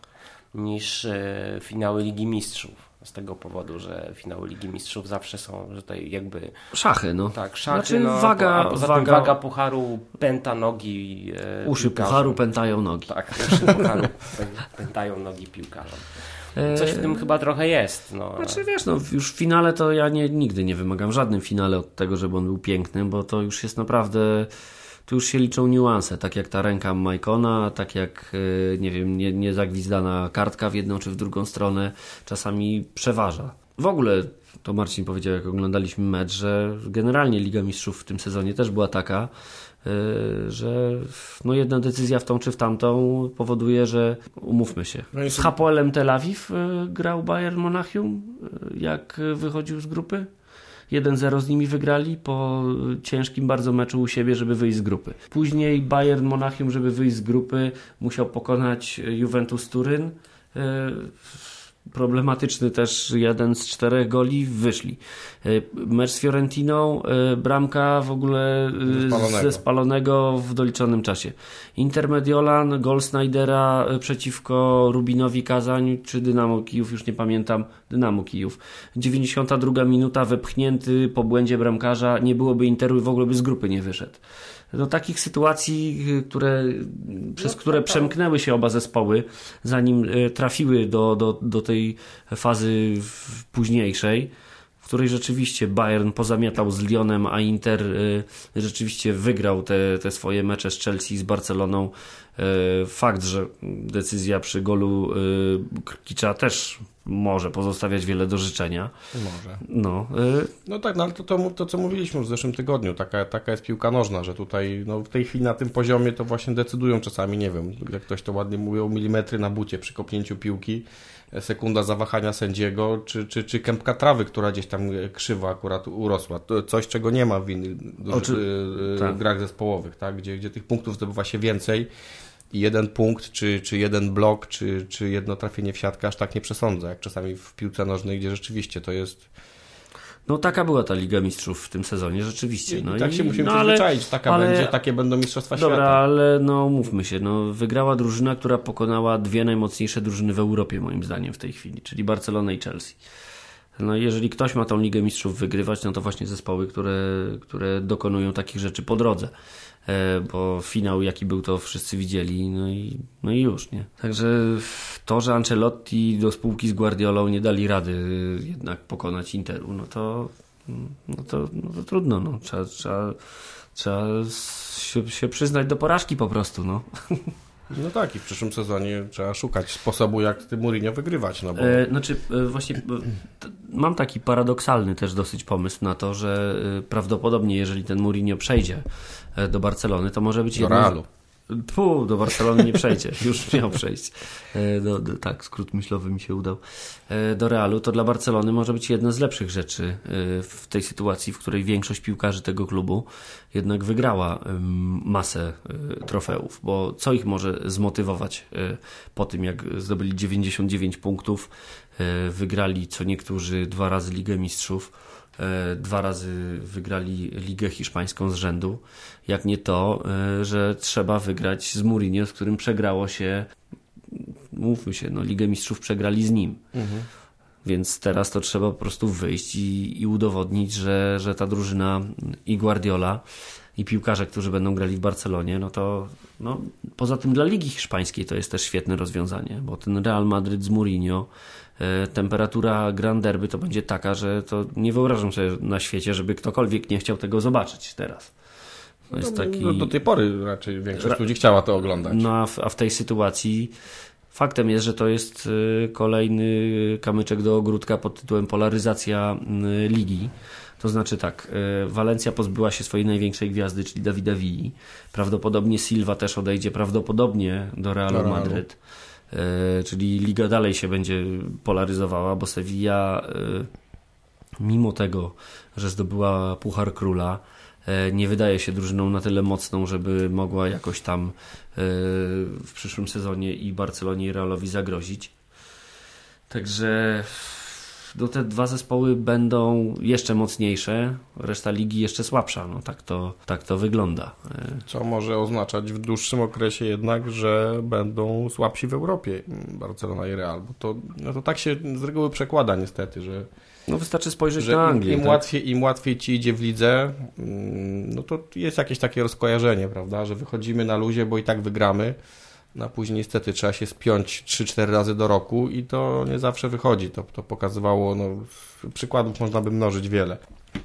niż e, finały Ligi Mistrzów. Z tego powodu, że finały Ligi Mistrzów zawsze są, że tutaj jakby Szachy, no. tak, szachy, Znaczy no, waga- a poza waga- tym waga Pucharu pęta nogi e, Uszy piłkarzom. pucharu pętają nogi. Tak, uszy Pucharu pę- pętają nogi piłkarzom. Coś w tym chyba trochę jest. No. Znaczy wiesz, no już w finale to ja nie, nigdy nie wymagam w żadnym finale od tego, żeby on był piękny, bo to już jest naprawdę, tu już się liczą niuanse, tak jak ta ręka Majkona, tak jak, e, nie wiem, nie, niezagwizdana kartka w jedną czy w drugą stronę czasami przeważa. W ogóle to Marcin powiedział, jak oglądaliśmy mecz, że generalnie Liga Mistrzów w tym sezonie też była taka, e, że no jedna decyzja w tą czy w tamtą powoduje, że umówmy się. No Z Hapoelem Tel Awiw e, grał Bayern Monachium, jak wychodził z grupy. 1-0 z nimi wygrali po e, ciężkim bardzo meczu u siebie, żeby wyjść z grupy. Później Bayern Monachium, żeby wyjść z grupy, musiał pokonać e, Juventus Turyn. E, problematyczny też jeden z czterech goli wyszli. E, mecz z Fiorentiną, e, bramka w ogóle Ze spalonego. ze spalonego w doliczonym czasie. Inter Mediolan, gol Snydera przeciwko Rubinowi Kazań czy Dynamo Kijów, już nie pamiętam, Dynamo Kijów. 92 minuta, wepchnięty po błędzie bramkarza, nie byłoby Interu i w ogóle by z grupy nie wyszedł do takich sytuacji, które, przez które przemknęły się oba zespoły, zanim e, trafiły do, do, do tej fazy późniejszej, w której rzeczywiście Bayern pozamiatał z Lyonem, a Inter rzeczywiście wygrał te, te swoje mecze z Chelsea, z Barceloną. Fakt, że decyzja przy golu Krkicza też może pozostawiać wiele do życzenia. Może. No, e, No tak, no ale to, to, to co mówiliśmy w zeszłym tygodniu, taka, taka jest piłka nożna, że tutaj no, w tej chwili na tym poziomie to właśnie decydują czasami, nie wiem, jak ktoś to ładnie mówił, milimetry na bucie przy kopnięciu piłki, e, sekunda zawahania sędziego, czy, czy, czy kępka trawy, która gdzieś tam e, krzywa akurat urosła. To coś, czego nie ma w innych Oczy- e, tak. grach zespołowych, tak? Gdzie, gdzie tych punktów zdobywa się więcej jeden punkt, czy, czy jeden blok, czy, czy jedno trafienie w siatkę aż tak nie przesądza, jak czasami w piłce nożnej, gdzie rzeczywiście to jest No taka była ta Liga Mistrzów w tym sezonie, rzeczywiście. No I tak się musimy no, ale- przyzwyczaić. Taka ale- będzie, takie będą Mistrzostwa Dobra, Świata. ale no mówmy się, no wygrała drużyna, która pokonała dwie najmocniejsze drużyny w Europie moim zdaniem w tej chwili, czyli Barcelona i Chelsea. No jeżeli ktoś ma tą Ligę Mistrzów wygrywać, no to właśnie zespoły, które, które dokonują takich rzeczy po drodze. E, Bo finał jaki był, to wszyscy widzieli, no i, no i już, nie? Także to, że Ancelotti do spółki z Guardiolą nie dali rady jednak pokonać Interu, no to, no to, no to trudno, no. Trzeba, trzeba, trzeba się, się przyznać do porażki po prostu, no. No tak, i w przyszłym sezonie trzeba szukać sposobu, jak tym Mourinho wygrywać. No bo E, znaczy, e, właśnie e, mam taki paradoksalny też dosyć pomysł na to, że e, prawdopodobnie, jeżeli ten Mourinho przejdzie do Barcelony, to może być do jedno... Realu. Pu, do Barcelony nie przejdzie, już miał przejść. E, Do, do, tak, skrót myślowy mi się udał. E, Do Realu to dla Barcelony może być jedna z lepszych rzeczy e, w tej sytuacji, w której większość piłkarzy tego klubu jednak wygrała masę trofeów, bo co ich może zmotywować po tym, jak zdobyli 99 punktów, wygrali co niektórzy dwa razy Ligę Mistrzów, dwa razy wygrali Ligę Hiszpańską z rzędu, jak nie to, e, że trzeba wygrać z Mourinho, z którym przegrało się, mówmy się, no Ligę Mistrzów przegrali z nim. Więc teraz to trzeba po prostu wyjść i, i udowodnić, że, że ta drużyna i Guardiola i piłkarze, którzy będą grali w Barcelonie, no to no, poza tym dla Ligi Hiszpańskiej to jest też świetne rozwiązanie, bo ten Real Madryt z Mourinho, e, temperatura Grand Derby to będzie taka, że to nie wyobrażam sobie na świecie, żeby ktokolwiek nie chciał tego zobaczyć teraz. To jest taki... no, do tej pory raczej większość Ra- ludzi chciała to oglądać. No a w, a w tej sytuacji faktem jest, że to jest y, kolejny kamyczek do ogródka pod tytułem polaryzacja y, ligi. To znaczy tak, Walencja pozbyła się swojej największej gwiazdy, czyli Davida Villa. Prawdopodobnie Silva też odejdzie prawdopodobnie do Realu Do Realu. Madryt. Y, Czyli liga dalej się będzie polaryzowała, bo Sevilla y, mimo tego, że zdobyła Puchar Króla, e, nie wydaje się drużyną na tyle mocną, żeby mogła jakoś tam e, w przyszłym sezonie i Barcelonie i Realowi zagrozić. Także no, te dwa zespoły będą jeszcze mocniejsze, reszta ligi jeszcze słabsza. No, tak, to, tak to wygląda. E, Co może oznaczać w dłuższym okresie jednak, że będą słabsi w Europie Barcelona i Real. Bo to, no to tak się z reguły przekłada niestety, że, No wystarczy spojrzeć że na Anglię. im, tak? łatwiej, im łatwiej ci idzie w lidze, mm, no to jest jakieś takie rozkojarzenie, prawda, że wychodzimy na luzie, bo i tak wygramy. A później niestety trzeba się spiąć 3-4 razy do roku i to nie zawsze wychodzi. To, to pokazywało, no, przykładów można by mnożyć wiele,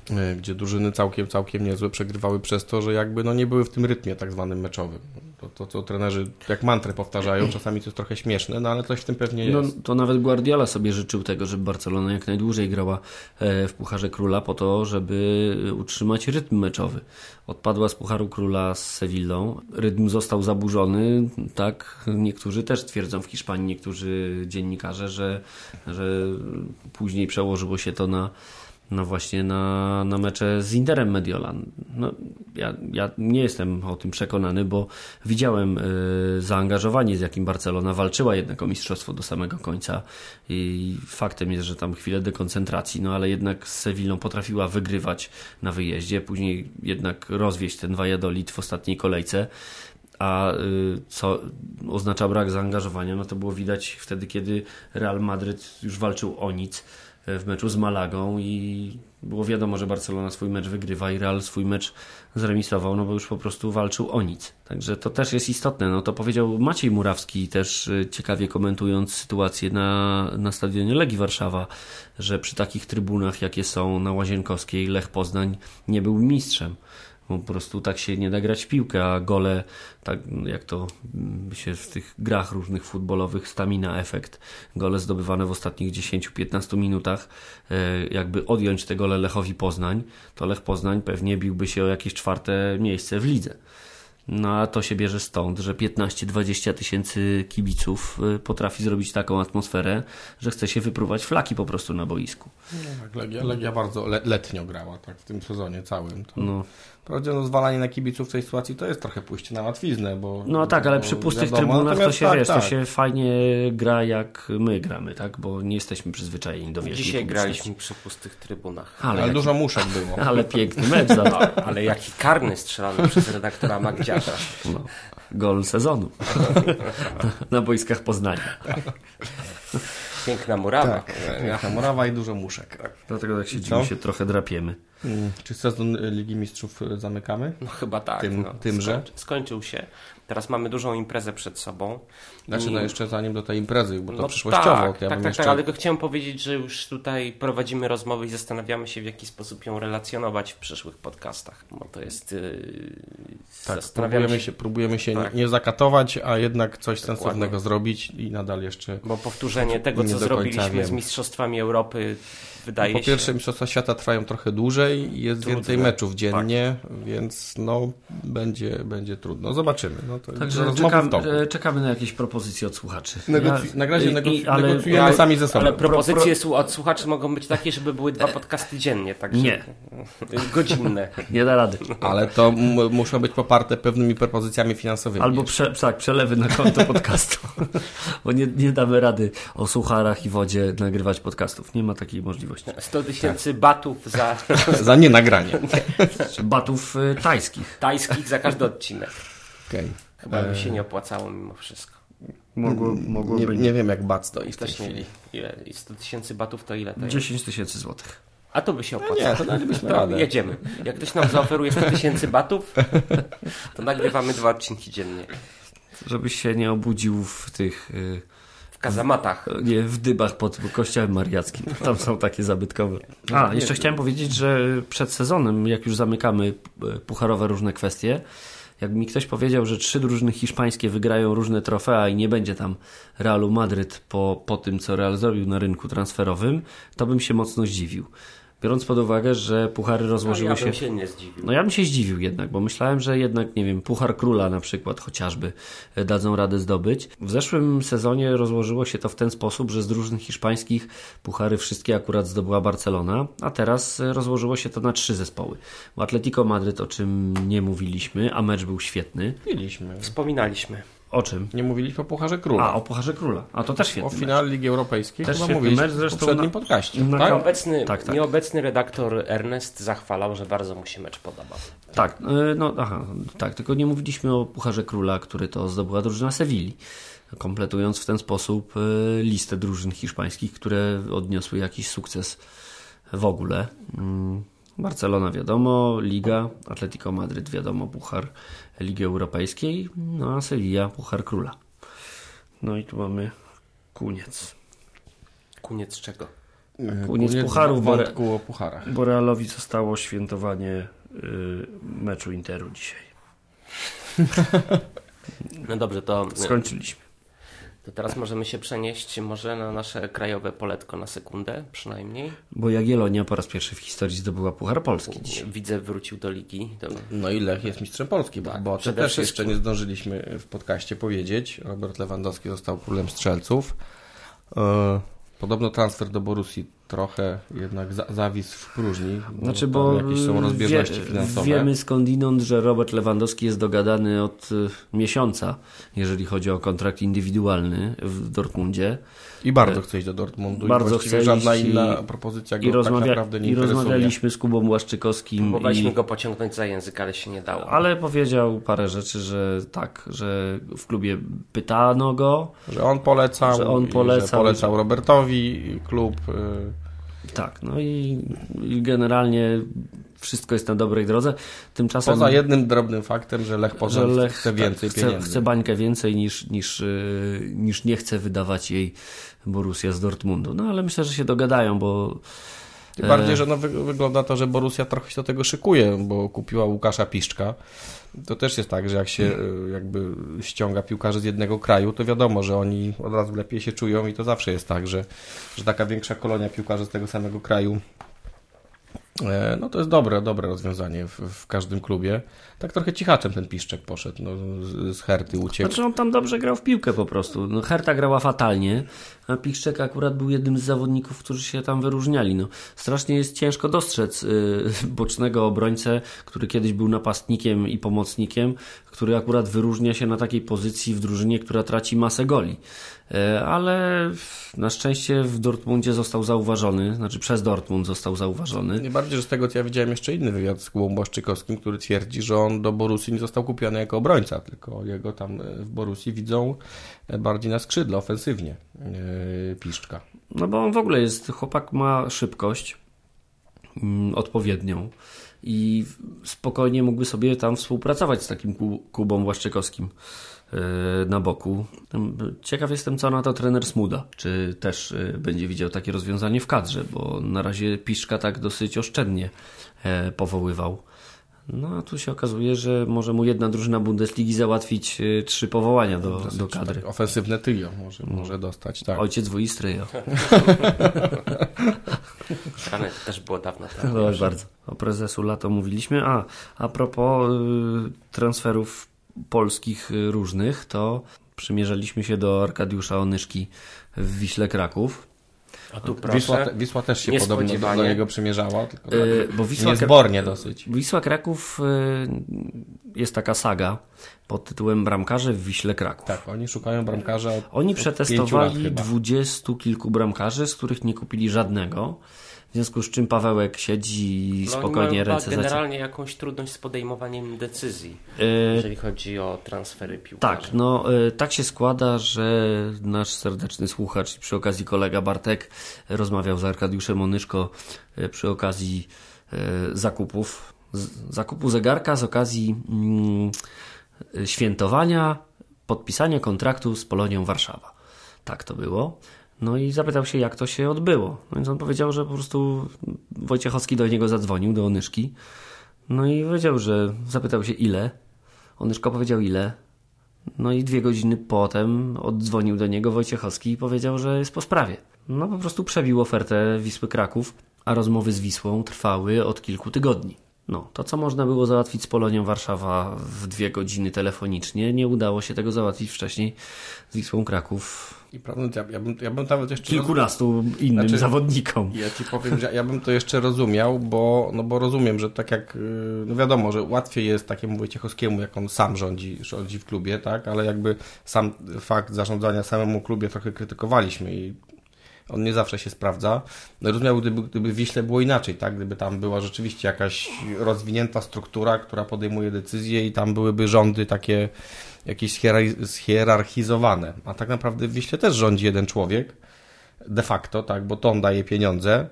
e, gdzie drużyny całkiem, całkiem niezłe przegrywały przez to, że jakby no, nie były w tym rytmie tak zwanym meczowym. To, to co trenerzy jak mantrę powtarzają, czasami to jest trochę śmieszne, no ale coś w tym pewnie No, jest. to nawet Guardiola sobie życzył tego, żeby Barcelona jak najdłużej grała e, w Pucharze Króla po to, żeby utrzymać rytm meczowy. Odpadła z Pucharu Króla z Sewillą. Rytm został zaburzony, tak niektórzy też twierdzą w Hiszpanii, niektórzy dziennikarze, że, że później przełożyło się to na no właśnie na, na mecze z Interem Mediolan. No, ja, ja nie jestem o tym przekonany, bo widziałem y, zaangażowanie, z jakim Barcelona walczyła jednak o mistrzostwo do samego końca. I faktem jest, że tam chwilę dekoncentracji, no ale jednak z Sewillą potrafiła wygrywać na wyjeździe, później jednak rozwieść ten Valladolid w ostatniej kolejce. A y, co oznacza brak zaangażowania, no to było widać wtedy, kiedy Real Madryt już walczył o nic w meczu z Malagą i było wiadomo, że Barcelona swój mecz wygrywa i Real swój mecz zremisował, no bo już po prostu walczył o nic. Także to też jest istotne. No to powiedział Maciej Murawski też y, ciekawie komentując sytuację na, na stadionie Legii Warszawa, że przy takich trybunach, jakie są na Łazienkowskiej, Lech Poznań nie był mistrzem po prostu tak się nie da grać w piłkę, a gole, tak jak to się w tych grach różnych futbolowych, stamina efekt, gole zdobywane w ostatnich 10-15 minutach, e, jakby odjąć te gole Lechowi Poznań, to Lech Poznań pewnie biłby się o jakieś czwarte miejsce w lidze. No a to się bierze stąd, że 15-20 tysięcy kibiców y, potrafi zrobić taką atmosferę, że chce się wyprówać flaki po prostu na boisku. No tak, Legia, Legia bardzo le, letnio grała tak w tym sezonie całym. To... No. Wprawdzie no, zwalanie na kibiców w tej sytuacji to jest trochę pójście na łatwiznę, bo... No tak, ale przy pustych wiadomo, trybunach to się, tak, wiesz, tak. to się fajnie gra jak my gramy, tak? Bo nie jesteśmy przyzwyczajeni do wielkiej Dzisiaj graliśmy przy pustych trybunach. Ale, ale jaki... dużo muszek było. Ale piękny mecz za to. Ale jaki karny strzelany przez redaktora Magdziarza. No, gol sezonu. na boiskach Poznania. Piękna murawa. Tak, piękna murawa i dużo muszek. Dlatego tak siedzimy się trochę drapiemy. Hmm. Czy sezon Ligi Mistrzów zamykamy? No chyba tak. Tym, no. Tymże? Skończy, skończył się. Teraz mamy dużą imprezę przed sobą. Znaczy, I... no jeszcze zanim do tej imprezy, bo to no przyszłościowo. Tak, ja tak, tak, jeszcze... tak, ale tylko chciałem powiedzieć, że już tutaj prowadzimy rozmowy i zastanawiamy się, w jaki sposób ją relacjonować w przyszłych podcastach. Bo to jest... Yy... Tak, próbujemy się, próbujemy się tak. nie zakatować, a jednak coś Dokładnie. sensownego zrobić i nadal jeszcze... Bo powtórzenie tego, co zrobiliśmy z Mistrzostwami Europy wydaje no, po się. Po pierwsze, Mistrzostwa Świata trwają trochę dłużej i jest trudne. więcej meczów dziennie, tak. więc no, będzie, będzie trudno. Zobaczymy. No, to Także czekamy, czekamy na jakieś propozycje od słuchaczy. Negoc... Ja, na razie negoc... ale, negocjujemy ale, sami ze sobą. Ale propozycje pro, pro... od słuchaczy mogą być takie, żeby były dwa podcasty dziennie. Także nie. Godzinne. Nie da rady. Ale to muszą być poparte pewnymi propozycjami finansowymi. Albo prze, tak, przelewy na konto podcastu. Bo nie, nie damy rady o sucharach i wodzie nagrywać podcastów. Nie ma takiej możliwości możliwości. 100 tysięcy tak. batów za... za nienagranie. Nie. Batów y, tajskich. Tajskich za każdy odcinek. Okay. Chyba by się nie opłacało mimo wszystko. Mogło, mogło nie, nie wiem jak bat stoi w tej chwili. Ile? 100 tysięcy batów to ile to 10 tysięcy złotych. A to by się opłacało. No nie, to dalibyśmy to radę. Jedziemy. Jak ktoś nam zaoferuje 100 tysięcy batów, to nagrywamy dwa odcinki dziennie. Żebyś się nie obudził w tych... Y kazamatach. Nie, w dybach pod kościołem mariackim. Tam są takie zabytkowe. A, jeszcze chciałem powiedzieć, że przed sezonem, jak już zamykamy e, pucharowe różne kwestie, jakby mi ktoś powiedział, że trzy drużyny hiszpańskie wygrają różne trofea i nie będzie tam Realu Madryt po, po tym, co Real zrobił na rynku transferowym, to bym się mocno zdziwił. Biorąc pod uwagę, że puchary rozłożyły no, ja się. się nie zdziwił. No ja bym się zdziwił jednak, bo myślałem, że jednak, nie wiem, Puchar Króla na przykład chociażby e, dadzą radę zdobyć. W zeszłym sezonie rozłożyło się to w ten sposób, że z drużyn hiszpańskich puchary wszystkie akurat zdobyła Barcelona, a teraz e, rozłożyło się to na trzy zespoły. W Atletico Madryt, o czym nie mówiliśmy, a mecz był świetny. Mieliśmy. Wspominaliśmy. O czym? Nie mówiliśmy o Pucharze Króla. A, o Pucharze Króla. A to też świetnie. O finale Ligi Europejskiej też chyba mówiliśmy mecz, zresztą w poprzednim na, podcaście. Na, tak? Nieobecny, tak, tak. nieobecny redaktor Ernest zachwalał, że bardzo mu się mecz podoba. Tak, y, no aha, tak, tylko nie mówiliśmy o Pucharze Króla, który to zdobyła drużyna Sewilli. Kompletując w ten sposób y, listę drużyn hiszpańskich, które odniosły jakiś sukces w ogóle. Mm, Barcelona wiadomo, Liga, Atletico Madryt wiadomo, Puchar Ligi Europejskiej, no a Sevilla Puchar Króla. No i tu mamy koniec. Koniec czego? Koniec, koniec pucharów, bo, o pucharach. bo Realowi zostało świętowanie y, meczu Interu dzisiaj. No dobrze, to... Skończyliśmy. To teraz możemy się przenieść może na nasze krajowe poletko na sekundę przynajmniej. Bo Jagiellonia po raz pierwszy w historii zdobyła Puchar Polski dzisiaj. Widzę wrócił do ligi. To... No i Lech jest mistrzem Polski, tak, bo to też jeszcze nie zdążyliśmy w podcaście powiedzieć. Robert Lewandowski został królem strzelców. E, podobno transfer do Borussii trochę jednak za, zawisł w próżni. Bo Znaczy, bo jakieś są rozbieżności wie, finansowe. wiemy skądinąd, że Robert Lewandowski jest dogadany od y, miesiąca, jeżeli chodzi o kontrakt indywidualny w Dortmundzie. I bardzo chce iść do Dortmundu. Bardzo i chce żadna iść i- inna propozycja go I, tak rozmawia, naprawdę nie I interesuje. rozmawialiśmy z Kubą Błaszczykowskim. Próbowaliśmy i, go pociągnąć za język, ale się nie dało. Ale powiedział parę rzeczy, że tak, że w klubie pytano go. Że on polecał, Że on i polecał, że polecał Robertowi i klub. y, Tak, no i, i generalnie wszystko jest na dobrej drodze. Tymczasem. Poza jednym drobnym faktem, że Lech Poznań że Lech chce więcej tak, chce, pieniędzy. chce bańkę więcej niż, niż, yy, niż nie chce wydawać jej Borussia z Dortmundu. No ale myślę, że się dogadają, bo Tym bardziej, że no, wy, wygląda to, że Borussia trochę się do tego szykuje, bo kupiła Łukasza Piszczka. To też jest tak, że jak się y, jakby ściąga piłkarzy z jednego kraju, to wiadomo, że oni od razu lepiej się czują i to zawsze jest tak, że, że taka większa kolonia piłkarzy z tego samego kraju e, no to jest dobre, dobre rozwiązanie w, w każdym klubie. Tak trochę cichaczem ten Piszczek poszedł, no, z, z Herty uciekł. Znaczy on tam dobrze grał w piłkę po prostu. No, Herta grała fatalnie, a Piszczek akurat był jednym z zawodników, którzy się tam wyróżniali. No, strasznie jest ciężko dostrzec y, bocznego obrońcę, który kiedyś był napastnikiem i pomocnikiem, który akurat wyróżnia się na takiej pozycji w drużynie, która traci masę goli. E, ale na szczęście w Dortmundzie został zauważony, znaczy przez Dortmund został zauważony. Nie bardziej, że z tego co ja widziałem jeszcze inny wywiad z Kubą Błaszczykowskim, który twierdzi, że on do Borussii nie został kupiony jako obrońca, tylko jego tam e, w Borussii widzą e, bardziej na skrzydle, ofensywnie Piszczka. No bo on w ogóle jest, chłopak ma szybkość mm, odpowiednią i spokojnie mógłby sobie tam współpracować z takim Ku- Kubą Błaszczykowskim na boku. Ciekaw jestem, co na to trener Smuda. Czy też yy, będzie widział takie rozwiązanie w kadrze, bo na razie Piszka tak dosyć oszczędnie e, powoływał. No a tu się okazuje, że może mu jedna drużyna Bundesligi załatwić e, trzy powołania do, do kadry. Tak, ofensywne trio może, może dostać, tak. Ojciec dwuistry, Ale to też było dawno temu. No, bardzo. O prezesu lato mówiliśmy. A, a propos y, transferów polskich y, różnych, to przymierzaliśmy się do Arkadiusza Onyszki w Wiśle Kraków. A tu Wisła, proszę. te- Wisła też się podobno do, niego przymierzała, tylko tak Y, bo Wisła, niezbornie dosyć. Wisła Kraków y, jest taka saga pod tytułem Bramkarze w Wiśle Kraków. Tak, oni szukają bramkarza od, Oni przetestowali dwudziestu kilku bramkarzy, z których nie kupili żadnego. W związku z czym Pawełek siedzi i No, spokojnie ręce za generalnie jakąś trudność z podejmowaniem decyzji, Y, jeżeli chodzi o transfery piłkarzy. Tak, no y, tak się składa, że nasz serdeczny słuchacz przy okazji kolega Bartek rozmawiał z Arkadiuszem Onyszko y, przy okazji zakupów. Z, zakupu zegarka z okazji mm, świętowania podpisania kontraktu z Polonią Warszawa. Tak to było. No i zapytał się, jak to się odbyło. No więc on powiedział, że po prostu Wojciechowski do niego zadzwonił, do Onyszki. No i powiedział, że zapytał się ile. Onyszko powiedział ile. No i dwie godziny potem oddzwonił do niego Wojciechowski i powiedział, że jest po sprawie. No po prostu przebił ofertę Wisły Kraków, a rozmowy z Wisłą trwały od kilku tygodni. No, to co można było załatwić z Polonią Warszawa w dwie godziny telefonicznie, nie udało się tego załatwić wcześniej z Wisłą Kraków I prawda, ja, ja, bym, ja bym nawet jeszcze... kilkunastu innym Znaczy- zawodnikom. Ja ci powiem, że ja bym to jeszcze rozumiał, bo, no bo rozumiem, że tak jak, yy, no wiadomo, że łatwiej jest takiemu Wojciechowskiemu, jak on sam rządzi, rządzi w klubie, tak, ale jakby sam fakt zarządzania samemu klubie trochę krytykowaliśmy i on nie zawsze się sprawdza. No rozumiał, gdyby, gdyby w Wiśle było inaczej, tak, gdyby tam była rzeczywiście jakaś rozwinięta struktura, która podejmuje decyzje i tam byłyby rządy takie jakieś schierar- schierarchizowane, a tak naprawdę w Wiśle też rządzi jeden człowiek, de facto, tak, bo to on daje pieniądze.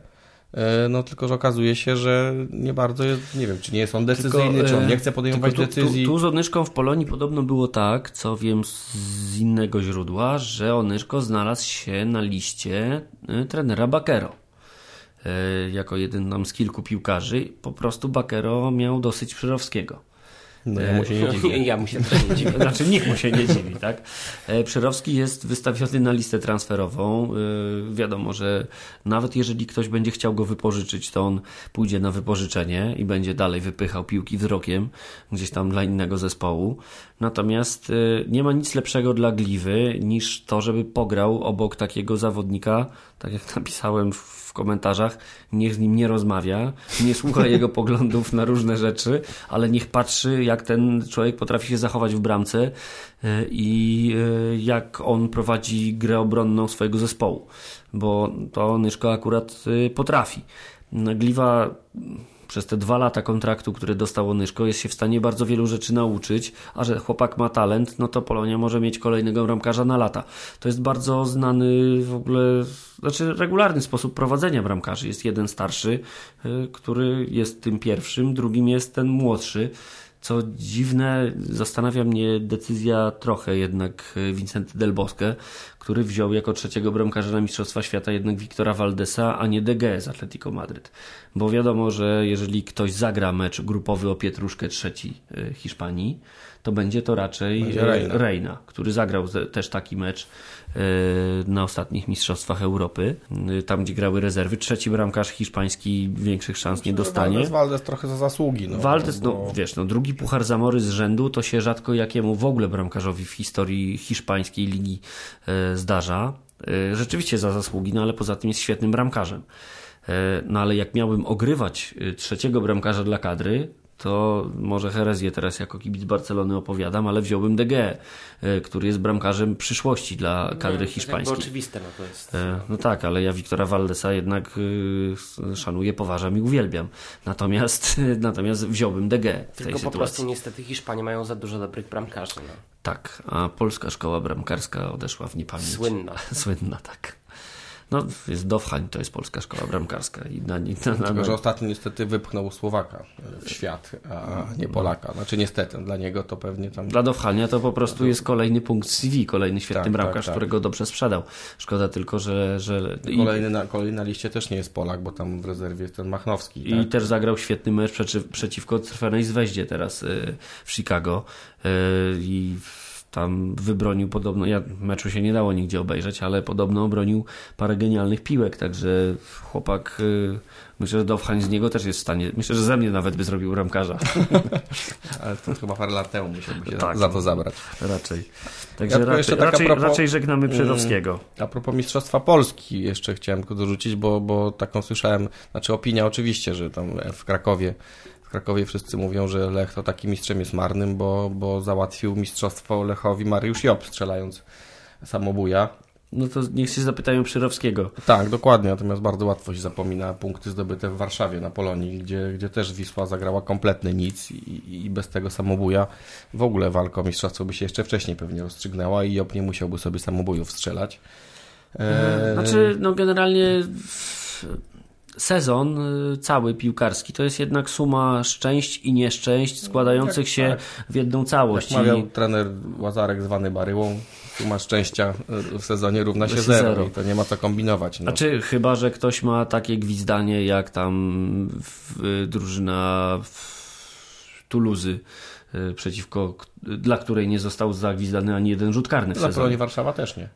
E, No tylko, że okazuje się, że nie bardzo jest, nie wiem, czy nie jest on decyzyjny, Tylko, czy on e, nie chce podejmować tu, decyzji. Tu, tu z Onyszką w Polonii podobno było tak, co wiem z innego źródła, że Onyszko znalazł się na liście y, trenera Bakero. Jako jeden nam z kilku piłkarzy. Po prostu Bakero miał dosyć Przyrowskiego. No, ja mu się nie dziwię. Ja mu się nie dziwię. Znaczy nikt mu się nie dziwi, tak? E, Przyrowski jest wystawiony na listę transferową. E, Wiadomo, że nawet jeżeli ktoś będzie chciał go wypożyczyć, to on pójdzie na wypożyczenie i będzie dalej wypychał piłki wzrokiem gdzieś tam dla innego zespołu. Natomiast e, nie ma nic lepszego dla Gliwy niż to, żeby pograł obok takiego zawodnika, tak jak napisałem w w komentarzach, niech z nim nie rozmawia, nie słucha jego poglądów na różne rzeczy, ale niech patrzy, jak ten człowiek potrafi się zachować w bramce e, i e, jak on prowadzi grę obronną swojego zespołu, bo to Nyszko akurat e, potrafi. Gliwa przez te dwa lata kontraktu, które dostał Onyszko, jest się w stanie bardzo wielu rzeczy nauczyć, a że chłopak ma talent, no to Polonia może mieć kolejnego bramkarza na lata. To jest bardzo znany w ogóle, znaczy regularny sposób prowadzenia bramkarzy. Jest jeden starszy, y, który jest tym pierwszym, drugim jest ten młodszy. Co dziwne, zastanawia mnie decyzja trochę jednak y, Vincenty Del Bosque, który wziął jako trzeciego bramkarza na Mistrzostwa Świata jednak Wiktora Valdesa, a nie DG z Atletico Madryt. Bo wiadomo, że jeżeli ktoś zagra mecz grupowy o Pietruszkę trzeci y, Hiszpanii, to będzie to raczej Będzie Reina. Reina, który zagrał też taki mecz e, na ostatnich Mistrzostwach Europy, e, tam gdzie grały rezerwy. Trzeci bramkarz hiszpański większych szans nie dostanie. Waldes, Waldes trochę za zasługi. No, Waldes, no bo- wiesz, no drugi puchar zamory z rzędu to się rzadko jakiemu w ogóle bramkarzowi w historii hiszpańskiej ligi e, zdarza. E, rzeczywiście za zasługi, no ale poza tym jest świetnym bramkarzem. E, no ale jak miałbym ogrywać e, trzeciego bramkarza dla kadry, to może herezję teraz jako kibic Barcelony opowiadam, ale wziąłbym DG, e, który jest bramkarzem przyszłości dla kadry To jakby hiszpańskiej. oczywiste, no to jest... E, No tak, ale ja Wiktora Valdesa jednak y, szanuję, poważam i uwielbiam. Natomiast, natomiast wziąłbym DG w tej Tylko po prostu sytuacji. niestety Hiszpanie mają za dużo dobrych bramkarzy. No. Tak, a polska szkoła bramkarska odeszła w niepamięć. Słynna. Słynna, tak. No, jest Dowhań, to jest polska szkoła bramkarska. I na, na, na, Tylko, że ostatnio niestety wypchnął Słowaka w świat, a nie Polaka. Znaczy niestety, dla niego to pewnie tam... dla Dowhania to po prostu jest kolejny punkt CV, kolejny świetny Tak, tak, bramkarz, tak. którego dobrze sprzedał. Szkoda tylko, że... że i- Kolejny na, kolejny na liście też nie jest Polak, bo tam w rezerwie jest ten Machnowski. I tak? też zagrał świetny mecz przeci przeciwko Trwanej Zweździe teraz y, w Chicago y, i tam wybronił podobno, ja meczu się nie dało nigdzie obejrzeć, ale podobno obronił parę genialnych piłek, także chłopak, y, myślę, że Dowhań z niego też jest w stanie, myślę, że ze mnie nawet by zrobił ramkarza, Ale to chyba parę lat temu musiałby się Tak. za to zabrać. raczej. Ja Także jeszcze raczej, tak raczej, propos- raczej żegnamy Przydowskiego. A propos Mistrzostwa Polski, jeszcze chciałem tylko dorzucić, bo, bo taką słyszałem, znaczy opinia oczywiście, że tam w Krakowie, w Krakowie wszyscy mówią, że Lech to taki mistrzem jest marnym, bo, bo załatwił mistrzostwo Lechowi Mariusz Job, strzelając samobuja. No to niech się zapytają Przyrowskiego. Tak, dokładnie, natomiast bardzo łatwo się zapomina punkty zdobyte w Warszawie na Polonii, gdzie, gdzie też Wisła zagrała kompletny nic i, i bez tego samobuja w ogóle walka o mistrzostwo by się jeszcze wcześniej pewnie rozstrzygnęła i Job nie musiałby sobie samobujów strzelać. Eee, Znaczy, no generalnie sezon y, cały piłkarski to jest jednak suma szczęść i nieszczęść składających Jak się tak. w jedną całość. Jak mawiał I trener Łazarek zwany Baryłą, suma szczęścia w sezonie równa się zero, zero. i to nie ma co kombinować. No. Znaczy, chyba, że ktoś ma takie gwizdanie jak tam w, y, drużyna w Tuluzy y, przeciwko, dla której nie został zagwizdany ani jeden rzut karny w Dla Warszawa też nie.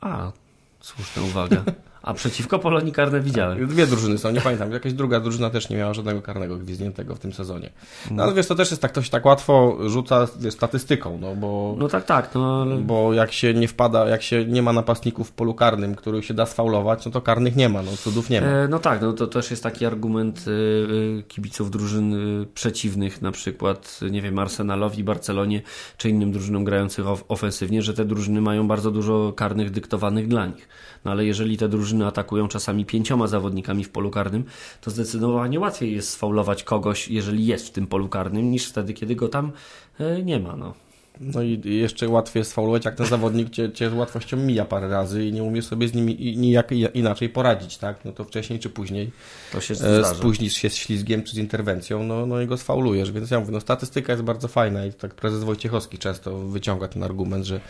A, słuszna uwaga. A przeciwko Polonii karne widziałem. Dwie drużyny są, nie pamiętam. Jakaś druga drużyna też nie miała żadnego karnego gwizdniętego w tym sezonie. No ale wiesz, to też jest tak, to się tak łatwo rzuca wiesz, statystyką, no bo, No tak, tak, no ale... bo jak się nie wpada, jak się nie ma napastników w polu karnym, których się da sfaulować, no to karnych nie ma, no cudów nie ma. E, No tak, no to też jest taki argument y, y, kibiców drużyn y, przeciwnych, na przykład, nie wiem, Arsenalowi, Barcelonie, czy innym drużynom grających of- ofensywnie, że te drużyny mają bardzo dużo karnych dyktowanych dla nich. No ale jeżeli te drużyny atakują czasami pięcioma zawodnikami w polu karnym, to zdecydowanie łatwiej jest sfaulować kogoś, jeżeli jest w tym polu karnym, niż wtedy, kiedy go tam e, nie ma, no. No i jeszcze łatwiej jest faulować, jak ten zawodnik cię, cię z łatwością mija parę razy i nie umie sobie z nimi nijak inaczej poradzić, tak? No to wcześniej czy później To się e, spóźnisz się z ślizgiem czy z interwencją, no, no i go sfaulujesz. Więc ja mówię, no statystyka jest bardzo fajna i tak prezes Wojciechowski często wyciąga ten argument, że,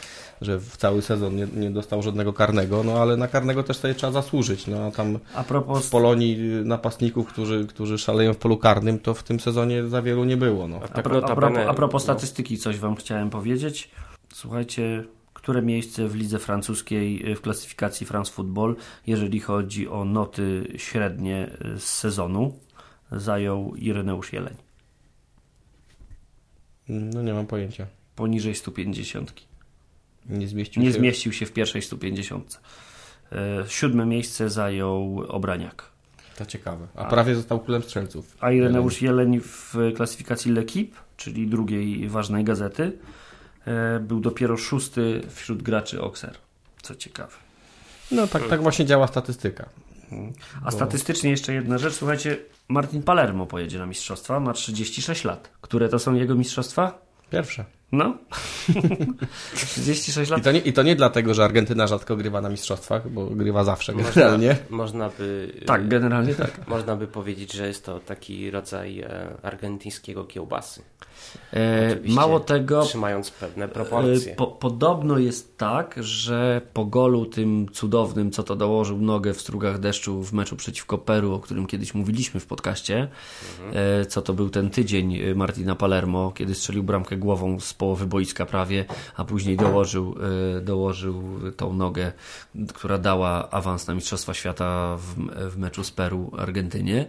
że w cały sezon nie, nie dostał żadnego karnego, no ale na karnego też sobie trzeba zasłużyć. No a tam A w propos, Polonii napastników, którzy, którzy szaleją w polu karnym, to w tym sezonie za wielu nie było. No. A pro, a, propos, a propos no, statystyki coś wam chciałem powiedzieć. Słuchajcie, które miejsce w lidze francuskiej y, w klasyfikacji France Football, jeżeli chodzi o noty średnie y, z sezonu, zajął Ireneusz Jeleń. no nie mam pojęcia. Poniżej 150. Nie zmieścił Nie się. zmieścił się w pierwszej 150. Y, Siódme miejsce zajął Obraniak. To ciekawe. A prawie został królem strzelców. A Ireneusz Jeleń w klasyfikacji L'Equipe, czyli drugiej ważnej gazety, był dopiero szósty wśród graczy Oxer. Co ciekawe. No tak, tak właśnie działa statystyka. A statystycznie jeszcze jedna rzecz. Słuchajcie, Martin Palermo pojedzie na mistrzostwa, ma 36 lat. Które to są jego mistrzostwa? Pierwsze. No. 36 I lat. to, nie, I to nie dlatego, że Argentyna rzadko grywa na mistrzostwach, bo grywa zawsze Można, generalnie. można by... Tak, generalnie tak. Można by powiedzieć, że jest to taki rodzaj e, argentyńskiego kiełbasy. E, Oczywiście mało tego, Trzymając pewne proporcje. E, Po, podobno jest tak, że po golu tym cudownym, co to dołożył nogę w strugach deszczu w meczu przeciwko Peru, o którym kiedyś mówiliśmy w podcaście, e, co to był ten tydzień Martina Palermo, kiedy strzelił bramkę głową z połowy boiska prawie, a później dołożył, dołożył tą nogę, która dała awans na Mistrzostwa Świata w, w meczu z Peru Argentynie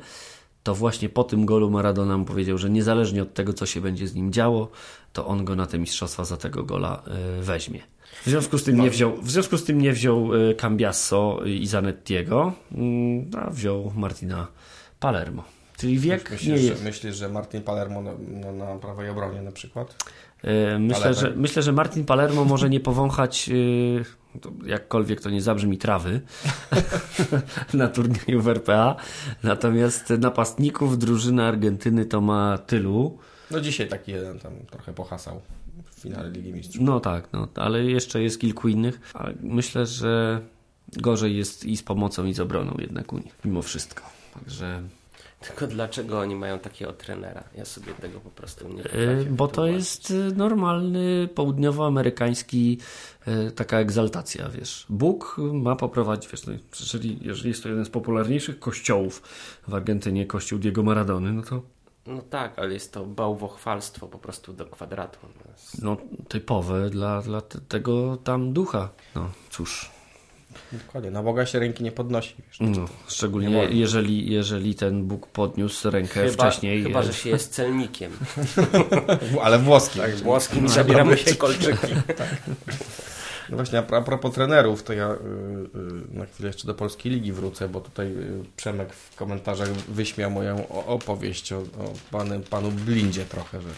to właśnie po tym golu Maradona mu powiedział, że niezależnie od tego, co się będzie z nim działo, to on go na te mistrzostwa za tego gola y, weźmie. W związku z tym nie wziął, w związku z tym nie wziął y, Cambiasso i Zanettiego, y, a wziął Martina Palermo. Czyli wiek nie Myślisz, że, jest. myślisz, że Martin Palermo na, na, na prawej obronie na przykład? Y, Myślę, że, tak. myślę, że Martin Palermo może nie powąchać, to jakkolwiek to nie zabrzmi, trawy na turnieju w RPA. Natomiast napastników drużyny Argentyny to ma tylu. No dzisiaj taki jeden tam trochę pohasał w finale Ligi Mistrzów. No tak, no, ale jeszcze jest kilku innych. A myślę, że gorzej jest i z pomocą, i z obroną jednak u nich, mimo wszystko. Także, Tylko dlaczego oni mają takiego trenera? Ja sobie tego po prostu nie y, potrafię bo to jest y, normalny południowoamerykański y, taka egzaltacja, wiesz. Bóg ma poprowadzić, wiesz, no, jeżeli, jeżeli jest to jeden z popularniejszych kościołów w Argentynie, kościół Diego Maradony, no to No tak, ale jest to bałwochwalstwo po prostu do kwadratu. no, typowe dla, dla te- tego tam ducha. No cóż. Dokładnie, na Boga się ręki nie podnosi. Wiesz. No, szczególnie Nie jeżeli, jeżeli ten Bóg podniósł rękę Chyba, wcześniej. chyba, e, że się jest celnikiem. Ale włoski. Tak, włoskim zabieramy się kolczyki. No właśnie, a, propos trenerów, to ja y, y, na chwilę jeszcze do Polskiej Ligi wrócę, bo tutaj Przemek w komentarzach wyśmiał moją opowieść o, o panu, panu Blindzie trochę, że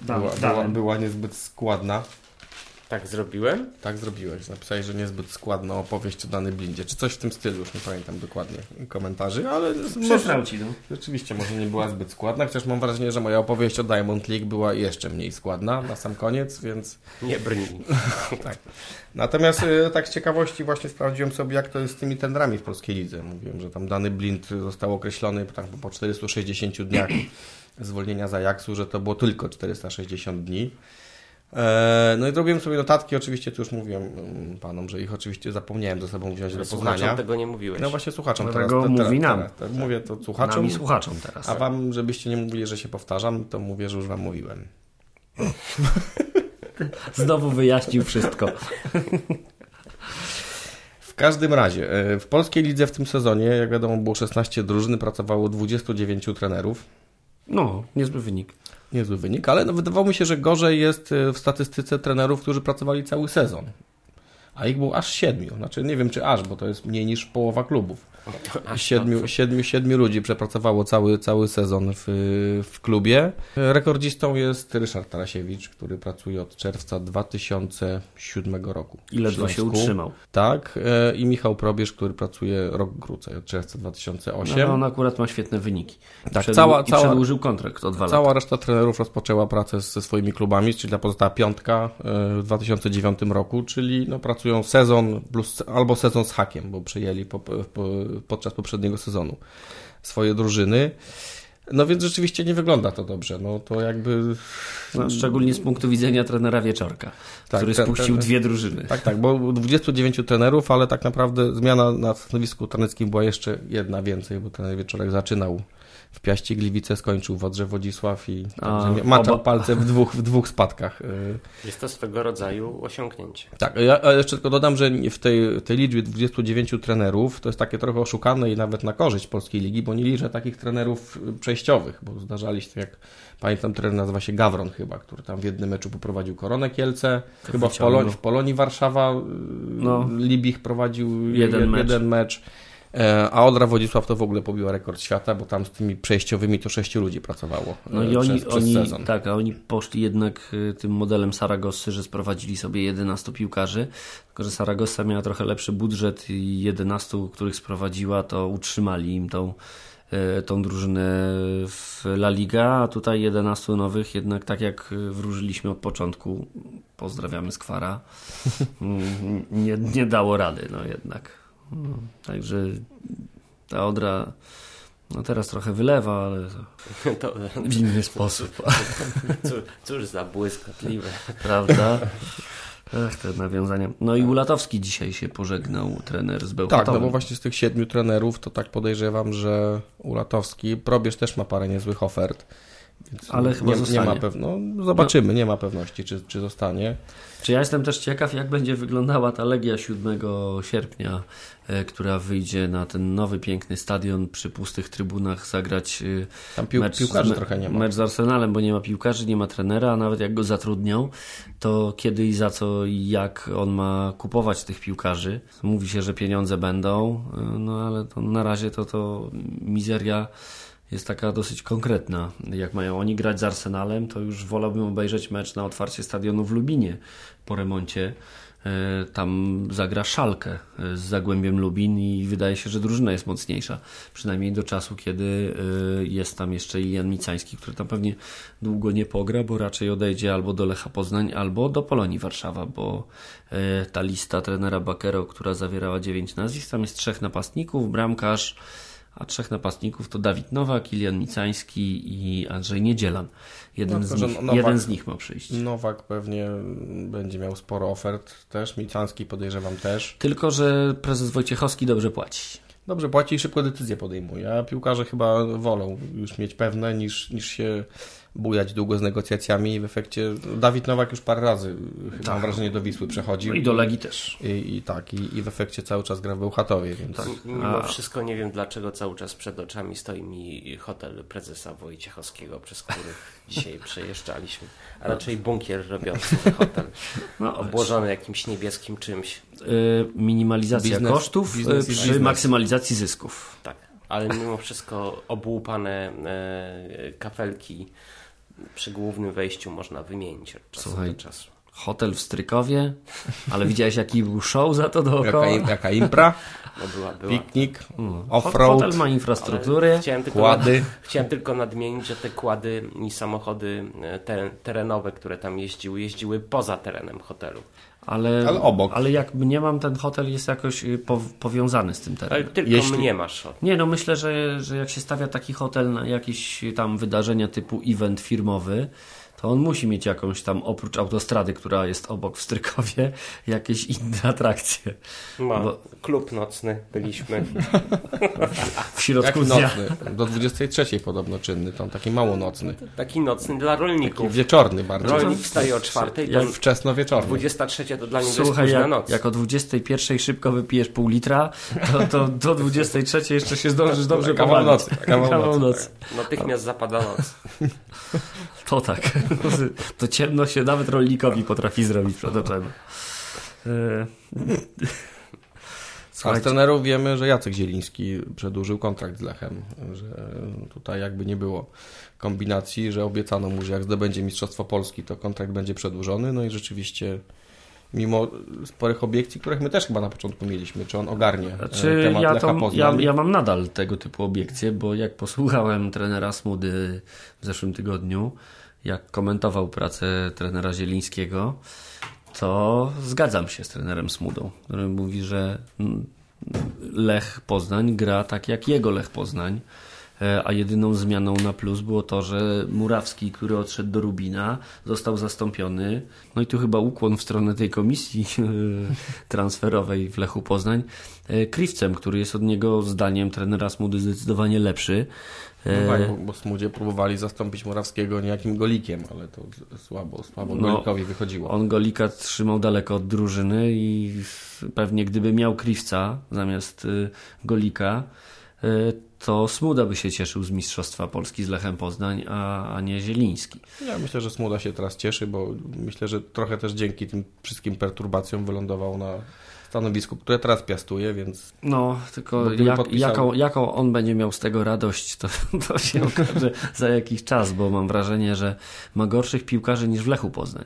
była, była, była niezbyt składna. Tak zrobiłem? Tak zrobiłeś, napisałeś, że niezbyt składna opowieść o danej Blindzie, czy coś w tym stylu, już nie pamiętam dokładnie komentarzy, ale Przesrał ci, no. Rzeczywiście, może nie była zbyt składna, chociaż mam wrażenie, że moja opowieść o Diamond League była jeszcze mniej składna na sam koniec, więc Nie brnij. tak. Natomiast y, tak z ciekawości właśnie sprawdziłem sobie, jak to jest z tymi tendrami w polskiej lidze. Mówiłem, że tam dany blind został określony tak, po 460 dniach zwolnienia z Ajaxu, że to było tylko 460 dni. E, No i zrobiłem sobie notatki, oczywiście tu już mówiłem mm, panom, że ich oczywiście zapomniałem ze sobą wziąć do Słuchaczom poznania. tego nie mówiłeś. No właśnie słuchaczom Dlatego teraz. te- mówi nam. Teraz, teraz mówię to słuchaczom, Nami słuchaczom teraz. a wam, żebyście nie mówili, że się powtarzam, to mówię, że już wam mówiłem. Znowu wyjaśnił wszystko. W każdym razie, e, w polskiej lidze w tym sezonie, jak wiadomo, było 16 drużyn, pracowało 29 trenerów. No, niezły wynik. Niezły wynik, ale no, wydawało mi się, że gorzej jest e, w statystyce trenerów, którzy pracowali cały sezon. a ich było aż siedmiu. Znaczy nie wiem czy aż, bo to jest mniej niż połowa klubów. Siedmiu, siedmiu, siedmiu ludzi przepracowało cały, cały sezon w, w klubie. Rekordzistą jest Ryszard Tarasiewicz, który pracuje od czerwca 2007 roku. w Ledwo się utrzymał. Tak, e, i Michał Probierz, który pracuje rok krócej, od czerwca 2008. No, on akurat ma świetne wyniki. Tak, Przedł- cała- I cała- przedłużył kontrakt o dwa lata. Cała reszta trenerów rozpoczęła pracę ze swoimi klubami, czyli ta pozostała piątka e, w 2009 roku, czyli no, pracują sezon plus albo sezon z hakiem, bo przyjęli po, po, podczas poprzedniego sezonu swoje drużyny. No więc rzeczywiście nie wygląda to dobrze. No to jakby. No, szczególnie z punktu widzenia trenera Wieczorka, Tak, który ten- spuścił ten- dwie drużyny. Tak, tak, bo 29 trenerów, ale tak naprawdę zmiana na stanowisku trenerskim była jeszcze jedna więcej, bo trener Wieczorek zaczynał w Piaście Gliwice, skończył w Odrze Wodzisław i A, maczał oba- palce w dwóch, w dwóch spadkach. y, Jest to swego rodzaju osiągnięcie. Tak, ja jeszcze tylko dodam, że w tej, tej liczbie 29 trenerów to jest takie trochę oszukane i nawet na korzyść polskiej ligi, bo nie liczę takich trenerów przejściowych, bo zdarzali się, jak pamiętam, trener nazywa się Gawron chyba, który tam w jednym meczu poprowadził Koronę Kielce, chyba w, wyciągnął. Polo- w Polonii Warszawa No. no. Libich prowadził Jeden jed- mecz. jeden mecz. E, A Odra Wodzisław to w ogóle pobiła rekord świata, bo tam z tymi przejściowymi to sześciu ludzi pracowało No e, i oni, przez, przez oni, sezon. tak, a oni poszli jednak y, tym modelem Saragossy, że sprowadzili sobie 11 piłkarzy, tylko że Saragossa miała trochę lepszy budżet i 11, których sprowadziła, to utrzymali im tą, tą drużynę w La Liga, a tutaj 11 nowych jednak tak jak wróżyliśmy od początku, pozdrawiamy Skwara, mm, nie, nie dało rady, no jednak. Także ta Odra no teraz trochę wylewa, ale to w inny sposób. cóż, cóż za błyskotliwe. Prawda? Ach, te nawiązania. No i Ulatowski dzisiaj się pożegnał, trener z Bełchatowem. Tak, no bo właśnie z tych siedmiu trenerów to tak podejrzewam, że Ulatowski, Probierz też ma parę niezłych ofert. Więc Ale chyba nie, nie zostanie. ma pewno, no, zobaczymy, nie ma pewności, czy, czy zostanie. Czy ja jestem też ciekaw, jak będzie wyglądała ta Legia 7 sierpnia, e, która wyjdzie na ten nowy, piękny stadion przy pustych trybunach zagrać e, Tam pił, mecz, piłkarzy z, trochę nie ma. mecz z Arsenalem, bo nie ma piłkarzy, nie ma trenera, a nawet jak go zatrudnią, to kiedy i za co i jak on ma kupować tych piłkarzy. Mówi się, że pieniądze będą, e, no ale to na razie to, to mizeria jest taka dosyć konkretna. Jak mają oni grać z Arsenalem, to już wolałbym obejrzeć mecz na otwarcie stadionu w Lubinie po remoncie. E, Tam zagra Szalkę e, z Zagłębiem Lubin i wydaje się, że drużyna jest mocniejsza. Przynajmniej do czasu, kiedy e, jest tam jeszcze Ilian Micański, który tam pewnie długo nie pogra, bo raczej odejdzie albo do Lecha Poznań, albo do Polonii Warszawa, bo ta lista trenera Bakero, która zawierała dziewięć nazwisk, tam jest trzech napastników, bramkarz, a trzech napastników to Dawid Nowak, Ilian Micański i Andrzej Niedzielan. Jeden, No, z, nich, Nowak- jeden z nich ma przyjść. Nowak pewnie będzie miał sporo ofert też, Micanski podejrzewam też. Tylko, że prezes Wojciechowski dobrze płaci. Dobrze płaci i szybko decyzje podejmuje, a piłkarze chyba wolą już mieć pewne niż, niż się bujać długo z negocjacjami i w efekcie Dawid Nowak już parę razy chyba mam wrażenie do Wisły przechodził. No i do Legii też. I, i tak, i, i w efekcie cały czas gra w Bełchatowie, więc Mimo A- wszystko nie wiem, dlaczego cały czas przed oczami stoi mi hotel prezesa Wojciechowskiego, przez który dzisiaj przejeżdżaliśmy. A raczej bunkier robiący hotel, No, obłożony jakimś niebieskim czymś. y, minimalizacja Biznes- kosztów y, biznes i przy biznes. maksymalizacji zysków. Tak, ale mimo wszystko obłupane e, kafelki przy głównym wejściu można wymienić od czasu Słuchaj, do czasu. Hotel w Strykowie, ale widziałeś jaki był show za to jaka, dookoła? im- jaka impra, No była, była. piknik, Mm. offroad, Hotel ma infrastrukturę. Chciałem tylko, kłady. chciałem tylko nadmienić, że te kłady i samochody e, te, terenowe, które tam jeździły, jeździły poza terenem hotelu. Ale, Ale obok. Ale jak nie mam, ten hotel jest jakoś y, po, powiązany z tym Ale terenem. tylko Jeśli- mnie masz. Nie, no myślę, że, że jak się stawia taki hotel na jakieś tam wydarzenia typu event firmowy, to on musi mieć jakąś tam, oprócz autostrady, która jest obok w Strykowie, jakieś inne atrakcje. Ma Bo- klub nocny, byliśmy. W środku Jaki dnia. nocny? Do 23 podobno czynny, tam taki mało nocny. Taki nocny dla Taki rolników. wieczorny bardziej. Rolnik wstaje o czwartej, to Jak Wczesno wieczorny. 23 to dla niego Słuchaj, jest późna jak, noc. jak o 21 szybko wypijesz pół litra, to, to do 23 jeszcze się zdążysz dobrze Kawał nocy, kawał nocy, Natychmiast zapada noc. To tak. To ciemno się nawet rolnikowi potrafi zrobić przed oczami. A trenerów wiemy, że Jacek Zieliński przedłużył kontrakt z Lechem, że tutaj jakby nie było kombinacji, że obiecano mu, że jak zdobędzie Mistrzostwo Polski, to kontrakt będzie przedłużony, no i rzeczywiście mimo sporych obiekcji, których my też chyba na początku mieliśmy, czy on ogarnie e, Znaczy, temat ja, Lecha to, ja, ja mam nadal tego typu obiekcje, bo jak posłuchałem trenera Smudy w zeszłym tygodniu, jak komentował pracę trenera Zielińskiego, to zgadzam się z trenerem Smudą, który mówi, że Lech Poznań gra tak jak jego Lech Poznań, e, a jedyną zmianą na plus było to, że Murawski, który odszedł do Rubina, został zastąpiony. No i tu chyba ukłon w stronę tej komisji e, transferowej w Lechu Poznań. e, Kriwcem, który jest od niego zdaniem trenera Smudy zdecydowanie lepszy. E, No tak, bo, bo Smudzie próbowali zastąpić Morawskiego niejakim golikiem, ale to słabo, słabo No, golikowi wychodziło. On Golika trzymał daleko od drużyny i pewnie gdyby miał Kriwca zamiast y, Golika, y, to Smuda by się cieszył z Mistrzostwa Polski z Lechem Poznań, a, a nie Zieliński. Ja myślę, że Smuda się teraz cieszy, bo myślę, że trochę też dzięki tym wszystkim perturbacjom wylądował na stanowisku, które teraz piastuje, więc No, tylko jak, jaką, jaką on będzie miał z tego radość, to, to się okaże za jakiś czas, bo mam wrażenie, że ma gorszych piłkarzy niż w Lechu Poznań.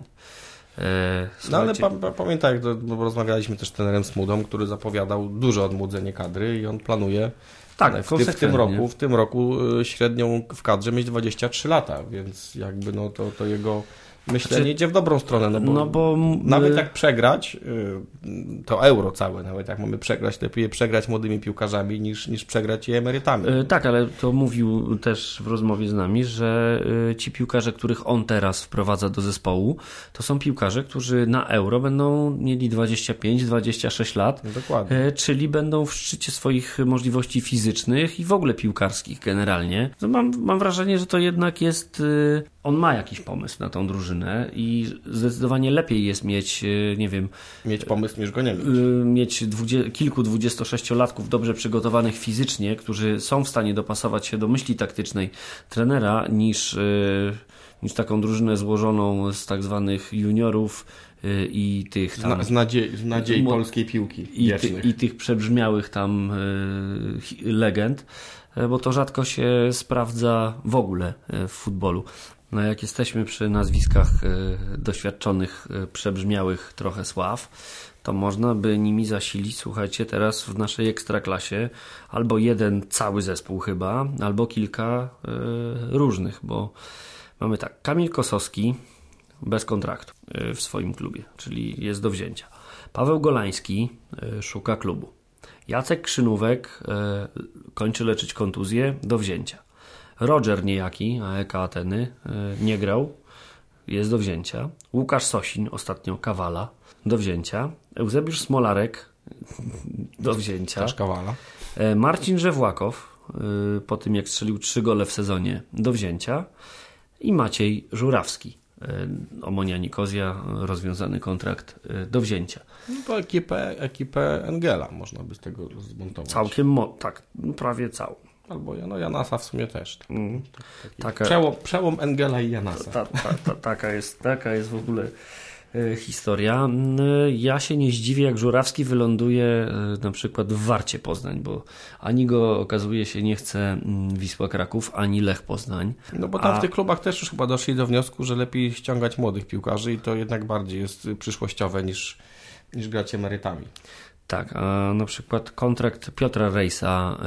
E, No ale pa, pa, pamiętaj, bo rozmawialiśmy też z trenerem Smudą, który zapowiadał duże odmłodzenie kadry i on planuje Tak, w, ty, w tym roku, w tym roku y, średnią w kadrze mieć 23 lata, więc jakby no to, to jego myślenie Znaczy- idzie w dobrą stronę, no bo, No bo m- nawet my- jak przegrać y, to euro całe, nawet jak mamy przegrać, lepiej przegrać młodymi piłkarzami niż, niż przegrać je emerytami. E, Tak, ale to mówił też w rozmowie z nami, że e, ci piłkarze, których on teraz wprowadza do zespołu, to są piłkarze, którzy na euro będą mieli 25-26 lat, dokładnie. czyli będą w szczycie swoich możliwości fizycznych i w ogóle piłkarskich generalnie. No mam, mam wrażenie, że to jednak jest. E, On ma jakiś pomysł na tą drużynę i zdecydowanie lepiej jest mieć, e, nie wiem, Mieć pomysł niż go nie mieć. y, mieć dwudzie, kilku 26-latków dobrze przygotowanych fizycznie, którzy są w stanie dopasować się do myśli taktycznej trenera, niż, y, niż taką drużynę złożoną z tak zwanych juniorów i tych tam, z, nadziei, z nadziei polskiej piłki i, ty, i tych przebrzmiałych tam legend, bo to rzadko się sprawdza w ogóle w futbolu. No jak jesteśmy przy nazwiskach y, doświadczonych, y, przebrzmiałych trochę sław, to można by nimi zasilić, słuchajcie, teraz w naszej ekstraklasie albo jeden cały zespół chyba, albo kilka y, różnych, bo mamy tak, Kamil Kosowski bez kontraktu w swoim klubie, czyli jest do wzięcia. Paweł Golański szuka klubu. Jacek Krzynówek kończy leczyć kontuzję do wzięcia. Roger niejaki, AEK Ateny, y, nie grał, jest do wzięcia. Łukasz Sosin, ostatnio Kawala, do wzięcia. Eusebiusz Smolarek, do wzięcia. Też kawala. E, Marcin Żewłakow, y, po tym jak strzelił trzy gole w sezonie, do wzięcia. I Maciej Żurawski, Omonia Nikozja, rozwiązany kontrakt do wzięcia. No to ekipę, ekipę Engela można by z tego zmontować. Całkiem, tak, prawie całą. Albo no Janasa w sumie też. Mm. Taki Taka- Przełom, przełom Engela i Janasa. Ta, ta, ta, taka, jest, taka jest w ogóle e, historia. Mm, Ja się nie zdziwię, jak Żurawski wyląduje e, na przykład w Warcie Poznań, bo ani go okazuje się nie chce mm, Wisła Kraków, ani Lech Poznań. No bo tam A- w tych klubach też już chyba doszli do wniosku, że lepiej ściągać młodych piłkarzy i to jednak bardziej jest przyszłościowe niż, niż grać emerytami. Tak, a na przykład kontrakt Piotra Rejsa e,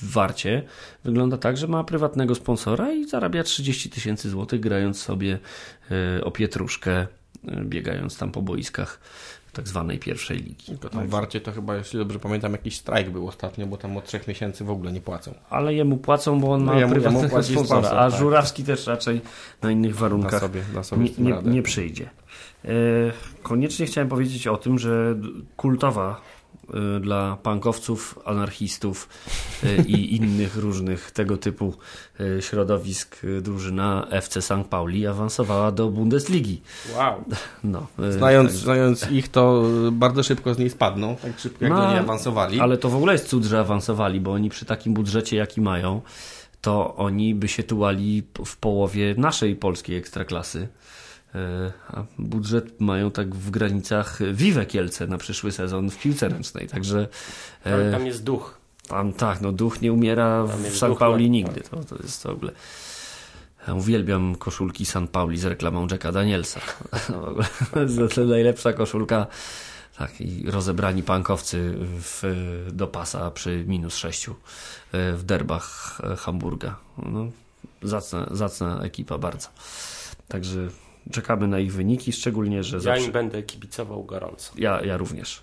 w Warcie wygląda tak, że ma prywatnego sponsora i zarabia 30 tysięcy złotych grając sobie e, o pietruszkę, e, biegając tam po boiskach tak zwanej pierwszej ligi. Tylko tam w Warcie to chyba, jeśli dobrze pamiętam, jakiś strajk był ostatnio, bo tam od trzech miesięcy w ogóle nie płacą. Ale jemu płacą, bo on No ma jemu- prywatnego jemu sponsora, sponsor, a tak. Żurawski też raczej na innych warunkach sobie, da sobie nie, nie, nie przyjdzie. E, Koniecznie chciałem powiedzieć o tym, że kultowa dla pankowców, anarchistów e, i innych różnych tego typu e, środowisk drużyna FC St. Pauli awansowała do Bundesligi. Wow. No, Znając, tak. znając ich, to bardzo szybko z niej spadną, tak szybko jak No, do niej awansowali. Ale to w ogóle jest cud, że awansowali, bo oni przy takim budżecie, jaki mają, to oni by się tułali w połowie naszej polskiej ekstraklasy. E, a budżet mają tak w granicach Vive Kielce na przyszły sezon w piłce ręcznej, także... Ale tam jest duch. Tam tak, no duch nie umiera w San Pauli no. nigdy. To, to jest w ogóle... Ja uwielbiam koszulki San Pauli z reklamą Jacka Danielsa. W ogóle to najlepsza koszulka. Tak, i rozebrani pankowcy w, do pasa przy minus sześciu e, w derbach e, Hamburga. No, zacna, zacna ekipa bardzo. Także czekamy na ich wyniki, szczególnie, że Ja zawsze... im będę kibicował gorąco. Ja, ja również.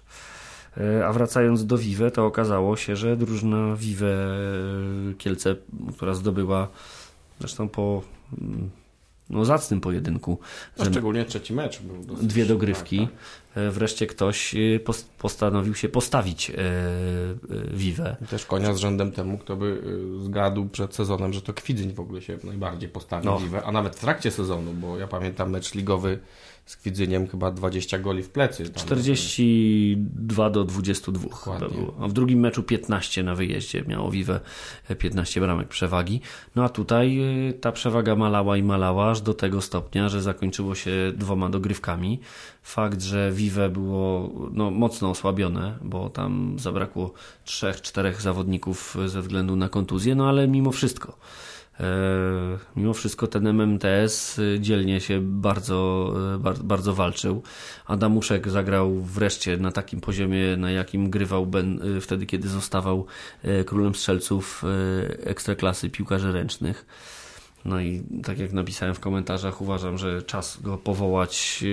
E, A wracając do Vive, to okazało się, że drużyna Vive e, Kielce, która zdobyła zresztą po mm, no, zacnym pojedynku, No, szczególnie trzeci mecz był dwie dogrywki, tak, e, wreszcie ktoś e, pos- postanowił się postawić e, e, Vive. Też konia z rzędem temu, kto by zgadł przed sezonem, że to Kwidzyń w ogóle się najbardziej postawi No. no. a nawet w trakcie sezonu, bo ja pamiętam mecz ligowy z Kwidzeniem chyba 20 goli w plecy. Tam, 42 do 22 chyba Dokładnie. było. A w drugim meczu 15 na wyjeździe miało Vive 15 bramek przewagi. No a tutaj y, ta przewaga malała i malała aż do tego stopnia, że zakończyło się dwoma dogrywkami. Fakt, że Vive było no, mocno osłabione, bo tam zabrakło trzech, czterech zawodników ze względu na kontuzję, no ale mimo wszystko. E, Mimo wszystko ten MMTS y, dzielnie się bardzo, y, bar- bardzo walczył. Adamuszek zagrał wreszcie na takim poziomie, na jakim grywał ben, y, wtedy, kiedy zostawał królem strzelców ekstraklasy piłkarzy ręcznych. No i tak jak napisałem w komentarzach, uważam, że czas go powołać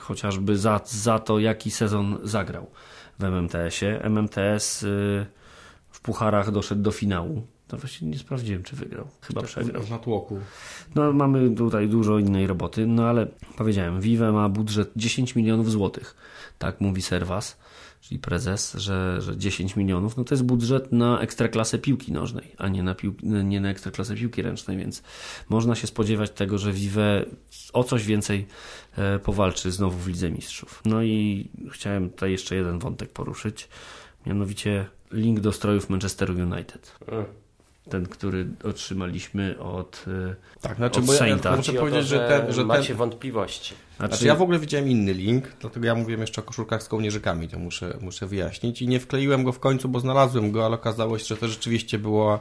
chociażby za, za to, jaki sezon zagrał w MMTS-ie. MMTS w pucharach doszedł do finału. To właśnie nie sprawdziłem, czy wygrał. Chyba przegrał. Na tłoku. No, mamy tutaj dużo innej roboty, no ale powiedziałem, Vive ma budżet 10 milionów złotych. Tak mówi Serwas, czyli prezes, że, że 10 milionów, no to jest budżet na ekstraklasę piłki nożnej, a nie na, pił, nie na ekstraklasę piłki ręcznej, więc można się spodziewać tego, że Vive o coś więcej e, powalczy znowu w Lidze Mistrzów. No i chciałem tutaj jeszcze jeden wątek poruszyć, mianowicie link do strojów Manchesteru United. Mm. Ten, który otrzymaliśmy od... e, Tak, znaczy, Od bo ja, ja muszę powiedzieć, to, że ten, że macie ten, wątpliwości. Znaczy ja w ogóle widziałem inny link, dlatego ja mówiłem jeszcze o koszulkach z kołnierzykami, to muszę, muszę wyjaśnić i nie wkleiłem go w końcu, bo znalazłem go, ale okazało się, że to rzeczywiście była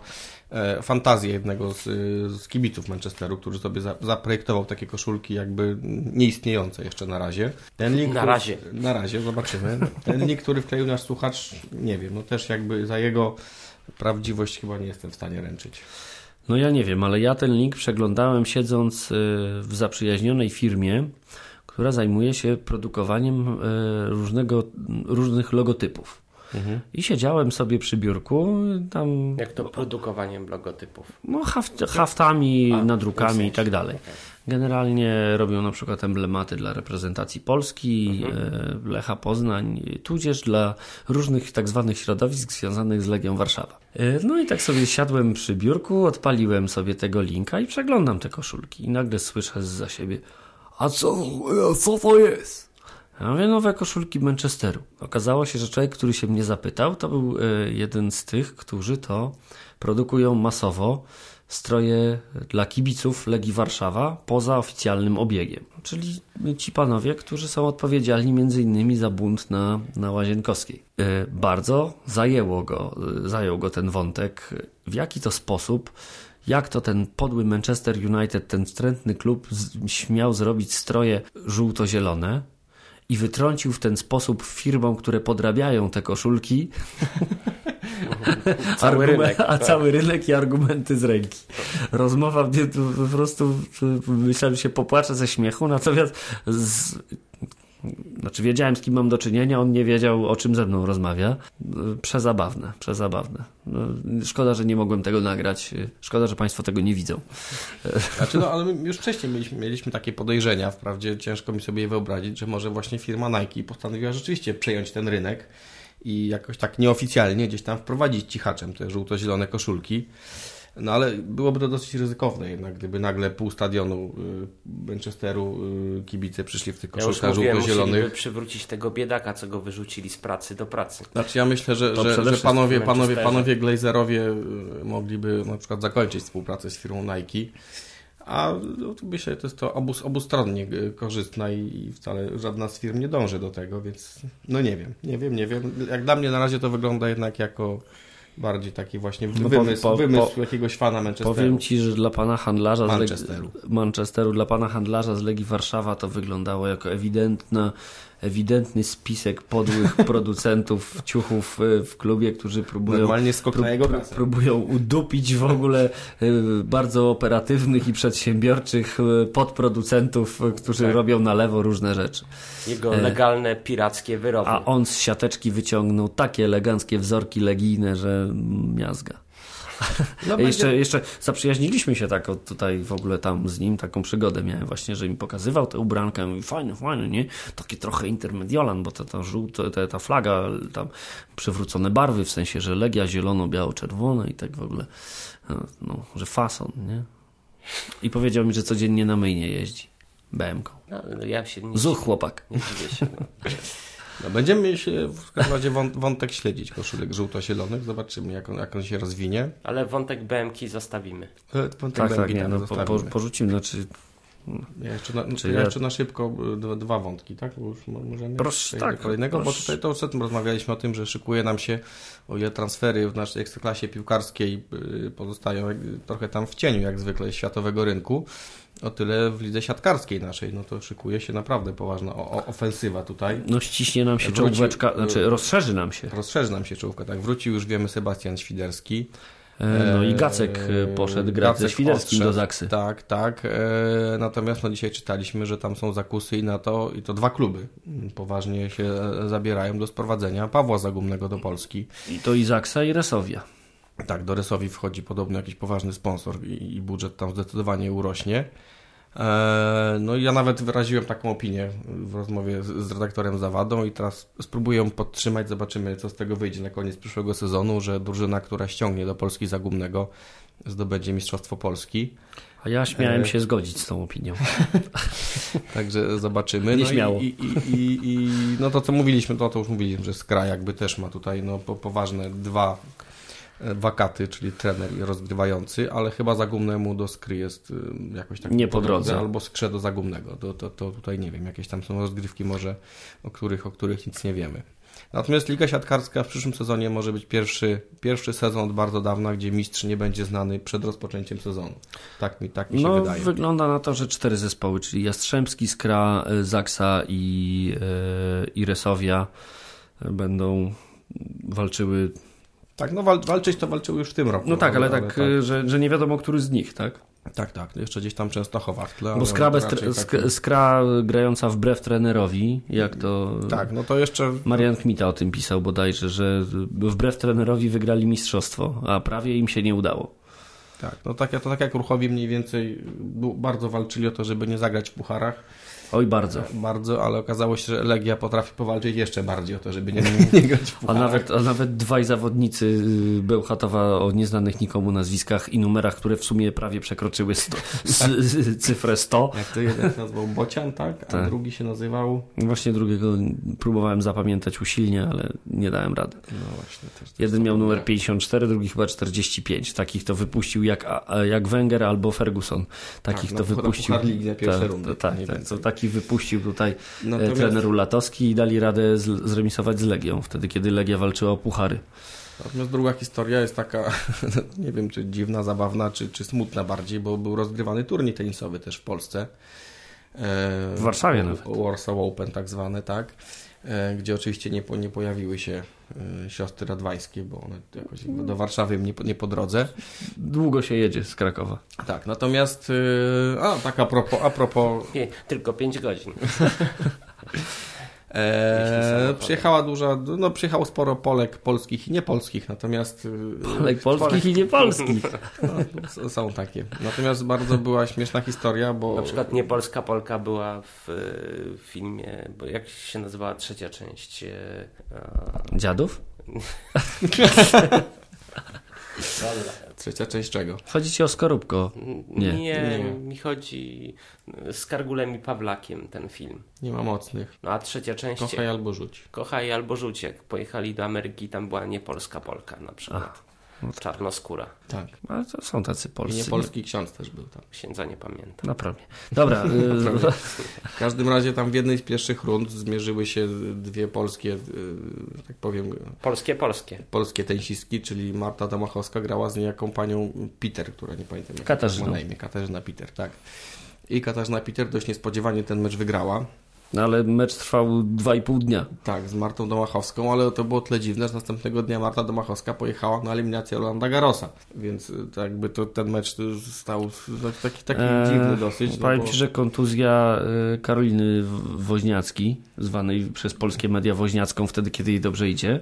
e, fantazja jednego z, y, z kibiców Manchesteru, który sobie za, zaprojektował takie koszulki jakby nieistniejące jeszcze na razie. Ten link, Na który- razie. Na razie, zobaczymy. Ten link, który wkleił nasz słuchacz, nie wiem, no też jakby za jego prawdziwość chyba nie jestem w stanie ręczyć. No ja nie wiem, ale ja ten link przeglądałem siedząc y, w zaprzyjaźnionej firmie, która zajmuje się produkowaniem y, różnego, różnych logotypów. I siedziałem sobie przy biurku, tam Jak to produkowaniem logotypów. no, haft, haftami, A, nadrukami i tak dalej. okej. Generalnie robią na przykład emblematy dla reprezentacji Polski, e, Lecha Poznań, tudzież dla różnych tak zwanych środowisk związanych z Legią Warszawa. E, No i tak sobie siadłem przy biurku, odpaliłem sobie tego linka i przeglądam te koszulki. I nagle słyszę za siebie, a co, e, co to jest? Ja mówię, nowe koszulki Manchesteru. Okazało się, że człowiek, który się mnie zapytał, to był jeden z tych, którzy to produkują masowo stroje dla kibiców Legii Warszawa poza oficjalnym obiegiem. Czyli ci panowie, którzy są odpowiedzialni między innymi za bunt na, na Łazienkowskiej. E, Bardzo zajęło go, e, zajął go ten wątek, w jaki to sposób jak to ten podły Manchester United, ten wstrętny klub śmiał zrobić stroje żółto-zielone i wytrącił w ten sposób firmom, które podrabiają te koszulki Cały rynek, a tak. cały rynek i argumenty z ręki. Rozmowa mnie po prostu myślałem, że się popłaczę ze śmiechu, natomiast z, znaczy wiedziałem z kim mam do czynienia, on nie wiedział o czym ze mną rozmawia. Przezabawne, przezabawne. No, szkoda, że nie mogłem tego nagrać. Szkoda, że Państwo tego nie widzą. Znaczy, no, ale my już wcześniej mieliśmy, mieliśmy takie podejrzenia, wprawdzie ciężko mi sobie je wyobrazić, że może właśnie firma Nike postanowiła rzeczywiście przejąć ten rynek i jakoś tak nieoficjalnie gdzieś tam wprowadzić cichaczem te żółto-zielone koszulki. No ale byłoby to dosyć ryzykowne jednak, gdyby nagle pół stadionu y, Manchesteru y, kibice przyszli w tych koszulkach żółto-zielonych. przywrócić tego biedaka, co go wyrzucili z pracy do pracy. Znaczy ja myślę, że, że, że panowie, panowie, panowie Glazerowie y, mogliby na przykład zakończyć współpracę z firmą Nike. A no, myślę, że to jest to obus, obustronnie y, korzystna i, wcale żadna z firm nie dąży do tego, więc no nie wiem, nie wiem, nie wiem. Jak dla mnie na razie to wygląda jednak jako bardziej taki właśnie No wymysł, po- po- wymysł po- jakiegoś fana Manchesteru. Powiem ci, że dla pana handlarza Manchesteru. z Legii, Manchesteru, dla pana handlarza z Legii Warszawa to wyglądało jako ewidentna, ewidentny spisek podłych producentów ciuchów y, w klubie, którzy próbują Normalnie skok na jego kasę. próbują udupić w ogóle y, bardzo operatywnych i przedsiębiorczych y, podproducentów, którzy Tak. robią na lewo różne rzeczy. Jego legalne, pirackie wyroby. A on z siateczki wyciągnął takie eleganckie wzorki legijne, że mm, miazga. No, jeszcze, jeszcze zaprzyjaźniliśmy się tak od tutaj w ogóle tam z nim, taką przygodę miałem właśnie, że mi pokazywał te ubranka i mówi, fajne, fajne, nie? Takie trochę intermediolan, bo to, to żółte, ta, ta flaga, tam przywrócone barwy, w sensie, że Legia zielono, biało, czerwone i tak w ogóle, no, no, że fason, nie? I powiedział mi, że codziennie na myjnie jeździ. BMK. No, ja się nie, Zuch chłopak. nie dziwię się. No. No, będziemy się w każdym razie wąt, wątek śledzić koszulek żółto-zielonych. Zobaczymy, jak on, jak on się rozwinie. Ale wątek BMK zostawimy. E, Wątek Tak, tak, bębki nie, no, po, po, zostawimy. porzucimy, znaczy Ja jeszcze na, Czy ja ja- jeszcze na szybko y, dwa, dwa wątki, tak? Bo już mo- możemy Proszę, tak, do kolejnego, bo proszę. tutaj to ostatnio rozmawialiśmy o tym, że szykuje nam się, o ile transfery w naszej ekstraklasie piłkarskiej y, pozostają trochę tam w cieniu, jak zwykle, światowego rynku, o tyle w lidze siatkarskiej naszej, no to szykuje się naprawdę poważna ofensywa tutaj. no ściśnie nam się Wróci- czołóweczka, znaczy rozszerzy nam się. Rozszerzy nam się czołówka, tak? Wrócił już, wiemy, Sebastian Świderski. E, No i Eee, Gacek e, poszedł grać ze Gacek Świderskim odszedł. do Zaksy. Tak, tak. E, natomiast no, dzisiaj czytaliśmy, że tam są zakusy i na to, i to dwa kluby poważnie się e, zabierają do sprowadzenia Pawła Zagumnego do Polski. I to i Zaksa i Resowia. Tak, do Rysowi wchodzi podobno jakiś poważny sponsor i, i budżet tam zdecydowanie urośnie. E, no i ja nawet wyraziłem taką opinię w rozmowie z, z redaktorem Zawadą i teraz spróbuję ją podtrzymać, zobaczymy co z tego wyjdzie na koniec przyszłego sezonu, że drużyna, która ściągnie do Polski Zagumnego zdobędzie Mistrzostwo Polski. A ja śmiałem E. się zgodzić z tą opinią. Także zobaczymy. No Nieśmiało. I, i, i, i no to co mówiliśmy, to, to już mówiliśmy, że Skra jakby też ma tutaj no, po, poważne dwa wakaty, czyli trener i rozgrywający, ale chyba Zagumnemu do Skry jest y, jakoś tak Nie po drodze. albo Skrze do Zagumnego. To, to, to tutaj nie wiem, jakieś tam są rozgrywki może, o których, o których nic nie wiemy. Natomiast Liga Siatkarska w przyszłym sezonie może być pierwszy, pierwszy sezon od bardzo dawna, gdzie mistrz nie będzie znany przed rozpoczęciem sezonu. Tak mi, tak mi się No, wydaje. wygląda na to, że cztery zespoły, czyli Jastrzębski, Skra, e, Zaksa i, e, i Resowia będą walczyły. Tak, no wal, walczyć to walczyły już w tym roku. No tak, ale, tak, e, Że, że nie wiadomo, który z nich, tak? Tak, tak. Jeszcze gdzieś tam Częstochowa w tle. Bo ale Skra, bez, tak- sk- skra grająca wbrew trenerowi, jak to Tak, no to jeszcze... Marian Kmita o tym pisał bodajże, że wbrew trenerowi wygrali mistrzostwo, a prawie im się nie udało. Tak, no tak, to tak jak Ruchowi mniej więcej bardzo walczyli o to, żeby nie zagrać w pucharach. Oj, bardzo. Bardzo, ale okazało się, że Legia potrafi powalczyć jeszcze bardziej o to, żeby nie, nie grać w A nawet, a nawet dwaj zawodnicy y, Bełchatowa o nieznanych nikomu nazwiskach i numerach, które w sumie prawie przekroczyły 100, z, z, cyfrę 100. Jak to jeden się nazywał Bocian, tak? A Tak. drugi się nazywał... Właśnie drugiego próbowałem zapamiętać usilnie, ale nie dałem rady. No właśnie. Też, też Jeden miał numer 54, drugi chyba 45. Takich to wypuścił jak, jak Wenger albo Ferguson. Takich Tak, to puchar- wypuścił. Ligi na pierwsze tak, rundy, Tak, tak, to taki wypuścił tutaj Natomiast- e, trener Ulatowski i dali radę z, zremisować z Legią, wtedy kiedy Legia walczyła o puchary. Natomiast druga historia jest taka, nie wiem czy dziwna, zabawna, czy, czy smutna bardziej, bo był rozgrywany turniej tenisowy też w Polsce. E, W Warszawie nawet. Warsaw Open tak zwane, tak. E, Gdzie oczywiście nie, nie pojawiły się siostry radwańskie, bo one jakoś do Warszawy nie, po- nie po drodze. Długo się jedzie z Krakowa. Tak, natomiast, e, a tak a propos, a propos Nie, tylko 5 godzin. E, przyjechała duża, no przyjechało sporo Polek polskich i niepolskich, natomiast... e, Polek polskich i nie polskich. No, są takie. Natomiast bardzo była śmieszna historia, bo... Na przykład nie Polska Polka była w e, filmie, bo jak się nazywała trzecia część? e, a, Dziadów? Trzecia część czego? Chodzi ci o skorupko. Nie. Nie, Nie. mi chodzi z Kargulem i Pawlakiem ten film. Nie ma mocnych. No a trzecia część Kochaj Kochaj, albo rzuć. albo Rzuć. Jak pojechali do Ameryki, tam była nie Polska Polka na przykład. Czarnoskóra. Tak. Ale to są tacy I polscy. nie polski ksiądz też był tam. Księdza nie pamiętam. Naprawdę. Dobra, y, W każdym razie tam w jednej z pierwszych rund zmierzyły się dwie polskie, że tak powiem, Polskie, polskie. polskie tenisistki, czyli Marta Domachowska grała z niejaką panią Peter, która nie pamiętam jak Katarzyną. ma na imię, Katarzyna Peter, tak. I Katarzyna Peter dość niespodziewanie ten mecz wygrała. No ale mecz trwał 2,5 dnia. Tak, z Martą Domachowską, ale to było tyle dziwne, że następnego dnia Marta Domachowska pojechała na eliminację Rolanda Garosa. Więc y, jakby to, ten mecz stał no, taki, taki Eee, dziwny dosyć. no Powiem bo- Ci, że kontuzja y, Karoliny Woźniacki, zwanej przez polskie media Woźniacką wtedy, kiedy jej dobrze idzie.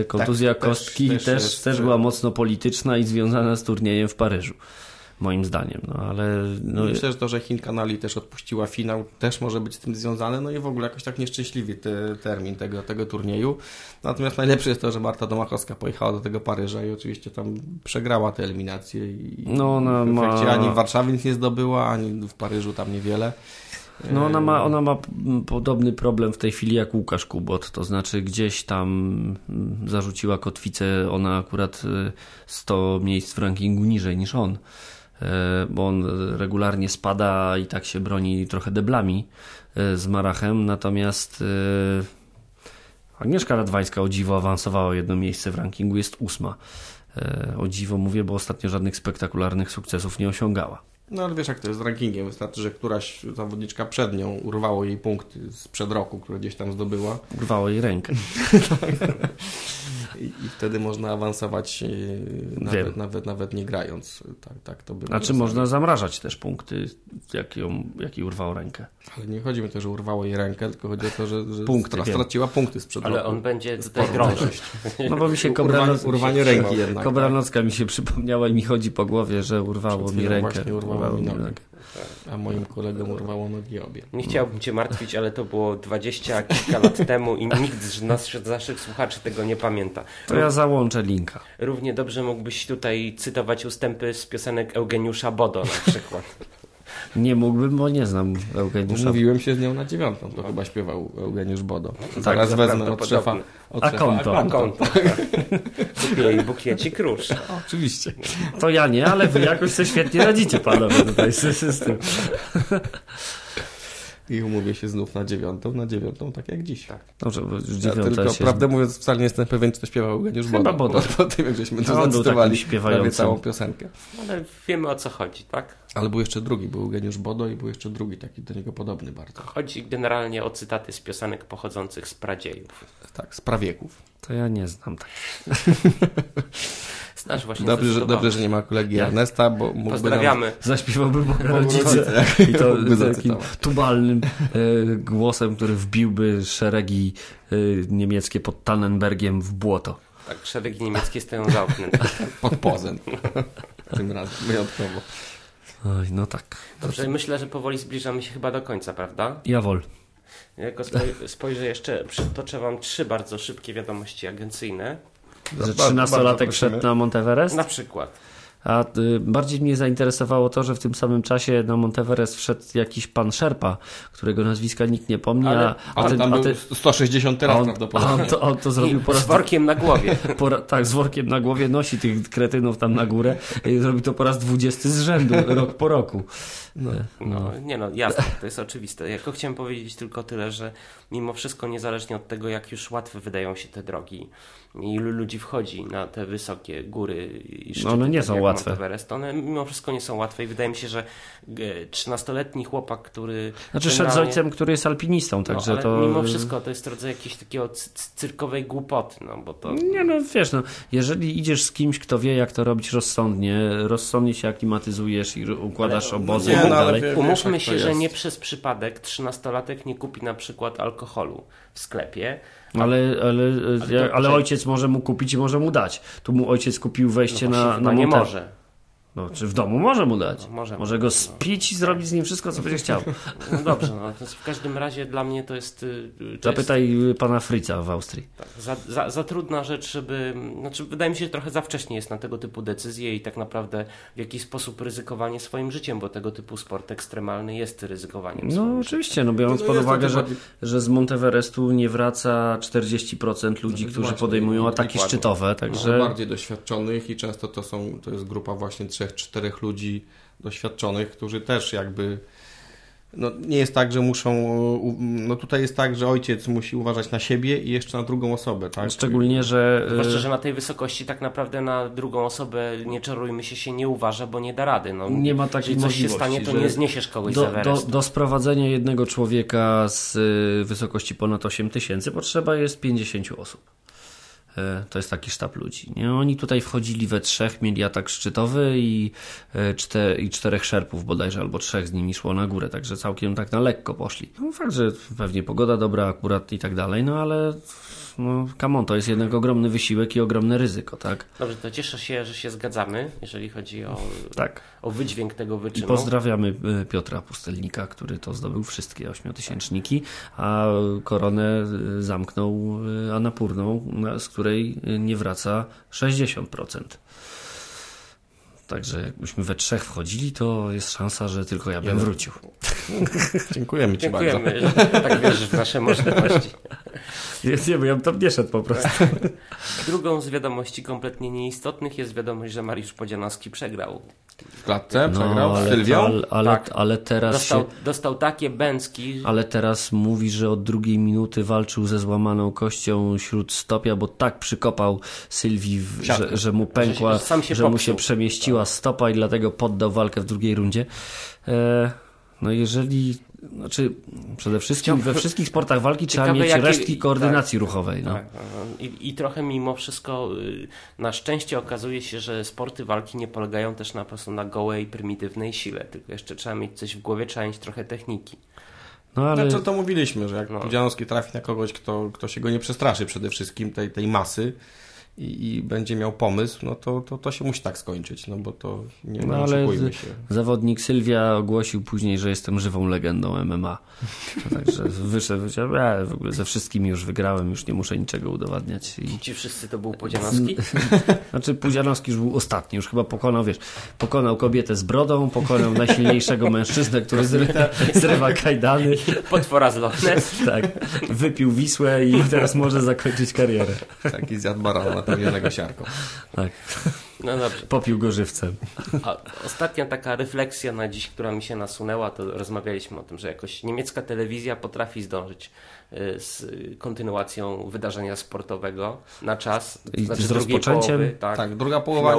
Y, Kontuzja Tak, też- kostki też, też też, y- była mocno polityczna i związana z turniejem w Paryżu. Moim zdaniem, no ale no, Myślę, że to, że Chin Kanali też odpuściła finał, też może być z tym związane, no i w ogóle jakoś tak nieszczęśliwy te, termin tego, tego turnieju. Natomiast najlepsze jest to, że Marta Domachowska pojechała do tego Paryża i oczywiście tam przegrała te eliminacje i No, ona w efekcie ma- ani w Warszawie nic nie zdobyła, ani w Paryżu tam niewiele. No ona ma, ona ma podobny problem w tej chwili jak Łukasz Kubot, to znaczy gdzieś tam mm, zarzuciła kotwicę, ona akurat y, 100 miejsc w rankingu niżej niż on, E, bo on regularnie spada i tak się broni trochę deblami e, z Marachem, natomiast e, Agnieszka Radwańska o dziwo awansowała jedno miejsce w rankingu, jest ósma. E, O dziwo mówię, bo ostatnio żadnych spektakularnych sukcesów nie osiągała. No ale wiesz jak to jest z rankingiem, wystarczy, że któraś zawodniczka przed nią urwało jej punkty sprzed roku, które gdzieś tam zdobyła Urwało jej rękę. i, i wtedy można awansować e, Wiem. nawet, nawet, nawet nie grając. Tak, tak to było. Znaczy można zamrażać też punkty, jak, ją, jak jej urwało rękę. Ale nie chodzi mi o to, że urwało jej rękę, tylko chodzi o to, że, że Punkty, stra- wiem. straciła punkty sprzed Ale roku. on będzie tutaj drążyć. No bo mi się Urwanie, Kobranoc, urwanie ręki jednak. Kobranocka mi się przypomniała i mi chodzi po głowie, że urwało Przed mi rękę. właśnie urwało mi nogę. rękę. A moim kolegom urwało nogi obie. Nie chciałbym Cię martwić, ale to było dwadzieścia kilka lat temu i nikt z nas, z naszych słuchaczy tego nie pamięta. To ja załączę linka. Równie dobrze mógłbyś tutaj cytować ustępy z piosenek Eugeniusza Bodo na przykład. Nie mógłbym, bo nie znam Eugeniusza. Umówiłem się z nią na dziewiątą, to chyba śpiewał Eugeniusz Bodo. Tak, Zaraz wezmę od szefa. Od A konto? A konto. Kupię jej bukiecik róż. Oczywiście. To ja nie, ale wy jakoś sobie świetnie radzicie panowie tutaj z, tym. I umówię się znów na dziewiątą, na dziewiątą, tak jak dziś. Dobrze, bo już Ja tylko, się... prawdę mówiąc, wcale nie jestem pewien, czy to śpiewał Eugeniusz Chyba Bodo. Bodo. Po tym, jak żeśmy to był zacytowali prawie całą piosenkę. Ale wiemy o co chodzi, tak? Ale był jeszcze drugi, był Eugeniusz Bodo i był jeszcze drugi, taki do niego podobny bardzo. Chodzi generalnie o cytaty z piosenek pochodzących z pradziejów. Tak, z prawieków. To ja nie znam tak. Znasz właśnie Dobrze, że, dobrze, że nie ma kolegi Ja- Ernesta, bo mógłby nam Pozdrawiamy. Zaśpiewałbym Boga rodzice. i to takim tubalnym e, głosem, który wbiłby szeregi e, niemieckie pod Tannenbergiem w błoto. Tak, szeregi niemieckie stoją za oknem. pod pozem. Tym razem, wyjątkowo. Oj, no tak. Dobrze, myślę, że powoli zbliżamy się chyba do końca, prawda? Jawol. Jako spoj- spojrzę jeszcze, przytoczę Wam trzy bardzo szybkie wiadomości agencyjne. Że Bardzo- 13-latek bardzo wszedł prosimy. na Monteverest? Na przykład. A y, bardziej mnie zainteresowało to, że w tym samym czasie na Monteverest wszedł jakiś pan Szerpa, którego nazwiska nikt nie pomni, Ale- a, A ten, tam a, był ten, 160 a, raz prawdopodobnie. on, to, on to zrobił po I z raz workiem na głowie. Po, tak, z workiem na głowie nosi tych kretynów tam na górę i zrobi to po raz 20 z rzędu, rok po roku. No. No, nie no, jasne, to jest oczywiste. Ja tylko chciałem powiedzieć tylko tyle, że mimo wszystko, niezależnie od tego, jak już łatwe wydają się te drogi i ilu ludzi wchodzi na te wysokie góry i szczyty, No, one nie tak są jak łatwe. Mount Everest, one mimo wszystko nie są łatwe i wydaje mi się, że e, 13-letni chłopak, który... Znaczy szedł z ojcem, który jest alpinistą, także no, to... mimo wszystko to jest rodzaj jakiejś takiego cy- cy- cyrkowej głupoty, no bo to... Nie no, wiesz, no, jeżeli idziesz z kimś, kto wie, jak to robić rozsądnie, rozsądnie się aklimatyzujesz i układasz Ale- obozy nie, i tak no, ale dalej. Umówmy się, że nie przez przypadek 13-latek nie kupi na przykład alkoholu w sklepie. Ale, ale, Ale ale, ale ojciec może mu kupić i może mu dać. Tu mu ojciec kupił wejście No na, właśnie, na nie może. No, czy w domu może mu dać. No, może. Może go spić i zrobić z nim wszystko, co będzie chciał. No dobrze, no, to jest w każdym razie dla mnie to jest... y, To Zapytaj pana Fritza w Austrii. jest tak, za, za, za trudna rzecz, żeby... Znaczy, wydaje mi się, że trochę za wcześnie jest na tego typu decyzje i tak naprawdę w jakiś sposób ryzykowanie swoim życiem, bo tego typu sport ekstremalny jest ryzykowaniem No swoim oczywiście, no biorąc No, pod jest uwagę, że, że z Monteverestu nie wraca 40% ludzi, No, którzy właśnie, podejmują ataki szczytowe, Także... także bardziej doświadczonych i często to są, to jest grupa właśnie trzech, czterech ludzi doświadczonych, którzy też jakby no, nie jest tak, że muszą, no tutaj jest tak, że ojciec musi uważać na siebie i jeszcze na drugą osobę, tak? szczególnie, że Zwłaszcza, e, że na tej wysokości tak naprawdę na drugą osobę, nie czarujmy się, się nie uważa, bo nie da rady. No, Nie ma takiej Jeżeli coś się możliwości, stanie, to że nie zniesiesz kogoś do, do, Everestu. do sprowadzenia jednego człowieka z y, wysokości ponad 8 tysięcy potrzeba jest 50 osób. E, To jest taki sztab ludzi. Nie? Oni tutaj wchodzili we trzech, mieli atak szczytowy i, e, czte, i czterech szerpów bodajże, albo trzech z nimi szło na górę, także całkiem tak na lekko poszli. No fakt, że pewnie pogoda dobra akurat i tak dalej, no ale no come on, to jest jednak ogromny wysiłek i ogromne ryzyko, tak? Dobrze, to cieszę się, że się zgadzamy, jeżeli chodzi o, Tak. o wydźwięk tego I wyczynu. pozdrawiamy e, Piotra Pustelnika, który to zdobył wszystkie ośmiotysięczniki, a koronę e, zamknął e, Anapurną, na- z której nie wraca 60%. Także jakbyśmy we trzech wchodzili, to jest szansa, że tylko ja bym wrócił. Dziękujemy Ci bardzo. Dziękujemy, że tak wierzysz w nasze możliwości. Nie, nie, bo ja bym tam nie szedł po prostu. Drugą z wiadomości kompletnie nieistotnych jest wiadomość, że Mariusz Podzianowski przegrał. W klatce przegrał z ale, Sylwią. ale, ale, Tak. ale teraz Dostał, się... dostał takie bęcki, Ale teraz mówi, że od drugiej minuty walczył ze złamaną kością śródstopia, bo tak przykopał Sylwii, że, że mu pękła, Że się- sam się że mu popsuł. się przemieściła stopa i dlatego poddał walkę w drugiej rundzie. E, no jeżeli, znaczy przede wszystkim Chciałbym- we wszystkich sportach walki trzeba mieć jakie- resztki koordynacji ruchowej. No. Tak, no, i, I trochę mimo wszystko y, na szczęście okazuje się, że sporty walki nie polegają też na, po prostu na gołej, prymitywnej sile, tylko jeszcze trzeba mieć coś w głowie, trzeba mieć trochę techniki. no ale Znaczy to mówiliśmy, że jak No. Pudzianowski trafi na kogoś, kto, kto się go nie przestraszy przede wszystkim, tej, tej masy i, i będzie miał pomysł, no to, to, to się musi tak skończyć, no bo to nie, nie No, ale oszukujmy się. zawodnik Sylwia ogłosił później, że jestem żywą legendą MMA. Także wyszedł, powiedział, ja w ogóle ze wszystkimi już wygrałem, już nie muszę niczego udowadniać. I Ci wszyscy to był Podzianowski? Znaczy Pudzianowski już był ostatni, już chyba pokonał, wiesz, pokonał kobietę z brodą, pokonał najsilniejszego mężczyznę, który zrywa, zrywa kajdany, Potwora z Loch tak, wypił Wisłę i teraz może zakończyć karierę. Taki zjadł barana napełnionego siarką. Tak, No dobrze. popił go żywcem. A ostatnia taka refleksja na dziś, która mi się nasunęła, to rozmawialiśmy o tym, że jakoś niemiecka telewizja potrafi zdążyć y, z kontynuacją wydarzenia sportowego na czas. I znaczy z rozpoczęciem? Połowy, tak. Tak, druga połowa,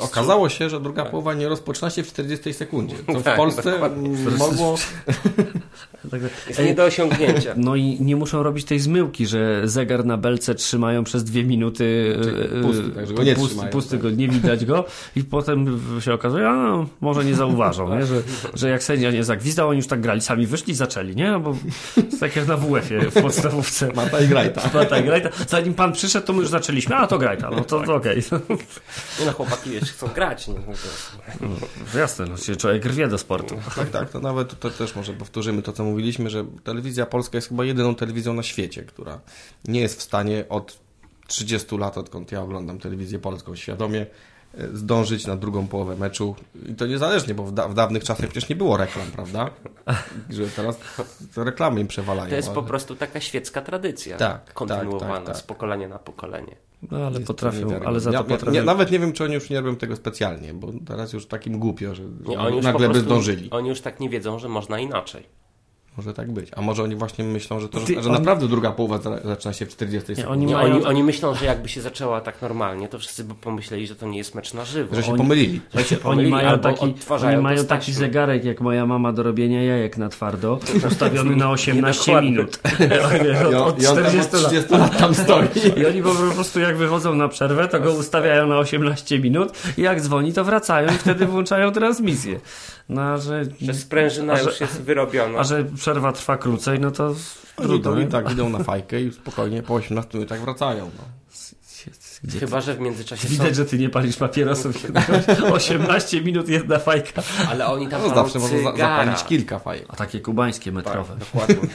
okazało się, że druga połowa nie rozpoczyna się w 40 sekundzie, w Tak, Polsce dokładnie. mogło... Także, Jest nie do osiągnięcia. no i nie muszą robić tej zmyłki, że zegar na belce trzymają przez dwie minuty pusty, tak, że go nie pusty, trzymają, pusty tak. go, nie widać go i potem się okazuje, a może nie zauważą, nie? Że, że jak sędzia nie zagwizdał, oni już tak grali, sami wyszli, zaczęli, nie? No bo jest tak jak na WF-ie w podstawówce. Mata i Grajta. Mata i Grajta. Zanim pan przyszedł, to my już zaczęliśmy, a to Grajta, no to, to okej. Nie no, chłopaki wiesz, chcą grać. Nie? No to... Jasne, no się człowiek rwie do sportu. Tak, tak, to nawet to też może powtórzymy to, co mówiliśmy, że telewizja polska jest chyba jedyną telewizją na świecie, która nie jest w stanie od 30 lat, odkąd ja oglądam telewizję polską świadomie, zdążyć na drugą połowę meczu. I to niezależnie, bo w, da w dawnych czasach przecież nie było reklam, prawda? Że teraz to reklamy im przewalają. To jest po ale- prostu taka świecka tradycja. Tak, kontynuowana tak, tak, tak. z pokolenia na pokolenie. No ale Jest potrafią, ale za to ja, potrafią. Nie, nawet nie wiem, czy oni już nie robią tego specjalnie, bo teraz już takim głupio, że, Nie, oni już nagle po by zdążyli. Oni już tak nie wiedzą, że można inaczej. Może tak być. A może oni właśnie myślą, że, to, Ty, że oni- naprawdę druga połowa za- zaczyna się w 40 Nie, sekundzie. oni Nie, mają- oni, oni myślą, że jakby się zaczęła tak normalnie, to wszyscy by pomyśleli, że to nie jest mecz na żywo. Że się Oni- pomylili. Że się Oni pomylili, mają, albo taki, oni mają taki zegarek, jak moja mama do robienia jajek na twardo, ustawiony na 18 Niedokładny. minut. Od, on, od i on tam 40 od lat. 30 lat tam stoi. I oni po prostu jak wychodzą na przerwę, to go ustawiają na 18 minut i jak dzwoni, to wracają i wtedy włączają transmisję. No, że, Że sprężyna a że- już jest wyrobiona. a że przerwa trwa krócej, no to trudno. i tak idą na fajkę i spokojnie po 18 minutach wracają. No. Gdzie Chyba, że w międzyczasie Widać, są... że ty nie palisz papierosów. 18 minut, jedna fajka. Ale oni tam No, palą zawsze można zapalić kilka fajek. A takie kubańskie metrowe. Tak, dokładnie.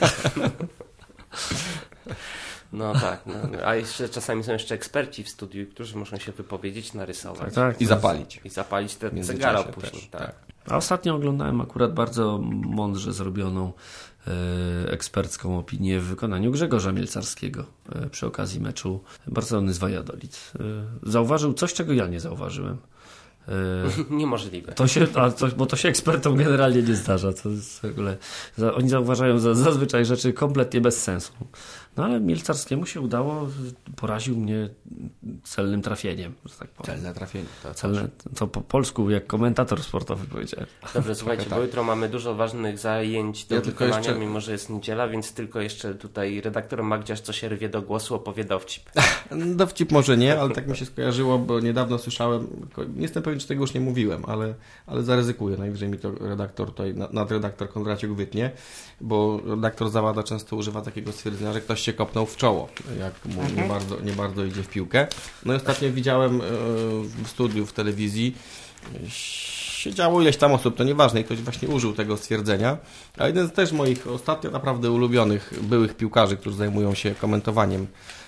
No tak, no, a jeszcze czasami są jeszcze eksperci w studiu, którzy muszą się wypowiedzieć, narysować Tak, tak. I zapalić. i zapalić te cygara też, później. Tak. tak. A ostatnio oglądałem akurat bardzo mądrze zrobioną e, ekspercką opinię w wykonaniu Grzegorza Mielcarskiego e, przy okazji meczu Barcelony z Valladolid. E, zauważył coś, czego ja nie zauważyłem. Niemożliwe. To się, to, bo to się ekspertom generalnie nie zdarza. To jest w ogóle, oni zauważają za, zazwyczaj rzeczy kompletnie bez sensu. No ale Mielcarskiemu się udało, poraził mnie celnym trafieniem, że tak powiem. Celne trafienie. To, Celne, to po polsku, jak komentator sportowy powiedziałem. Dobrze, słuchajcie, tak. bo jutro mamy dużo ważnych zajęć do Ja tylko wykonania, jeszcze- mimo że jest niedziela, więc tylko jeszcze tutaj redaktor Magdziarz, co się rwie do głosu, opowie dowcip. Dowcip może nie, ale tak mi się skojarzyło, bo niedawno słyszałem, nie jestem pewien, czy tego już nie mówiłem, ale, ale zaryzykuję. Najwyżej mi to redaktor tutaj, na- nadredaktor Kondraciuk wytnie, bo redaktor Zawada często używa takiego stwierdzenia, że ktoś się kopnął w czoło, jak mu nie, bardzo, nie bardzo idzie w piłkę. No i ostatnio widziałem e, w studiu w telewizji, e, siedziało ileś tam osób, to nieważne, i ktoś właśnie użył tego stwierdzenia. A jeden z też moich ostatnio naprawdę ulubionych byłych piłkarzy, którzy zajmują się komentowaniem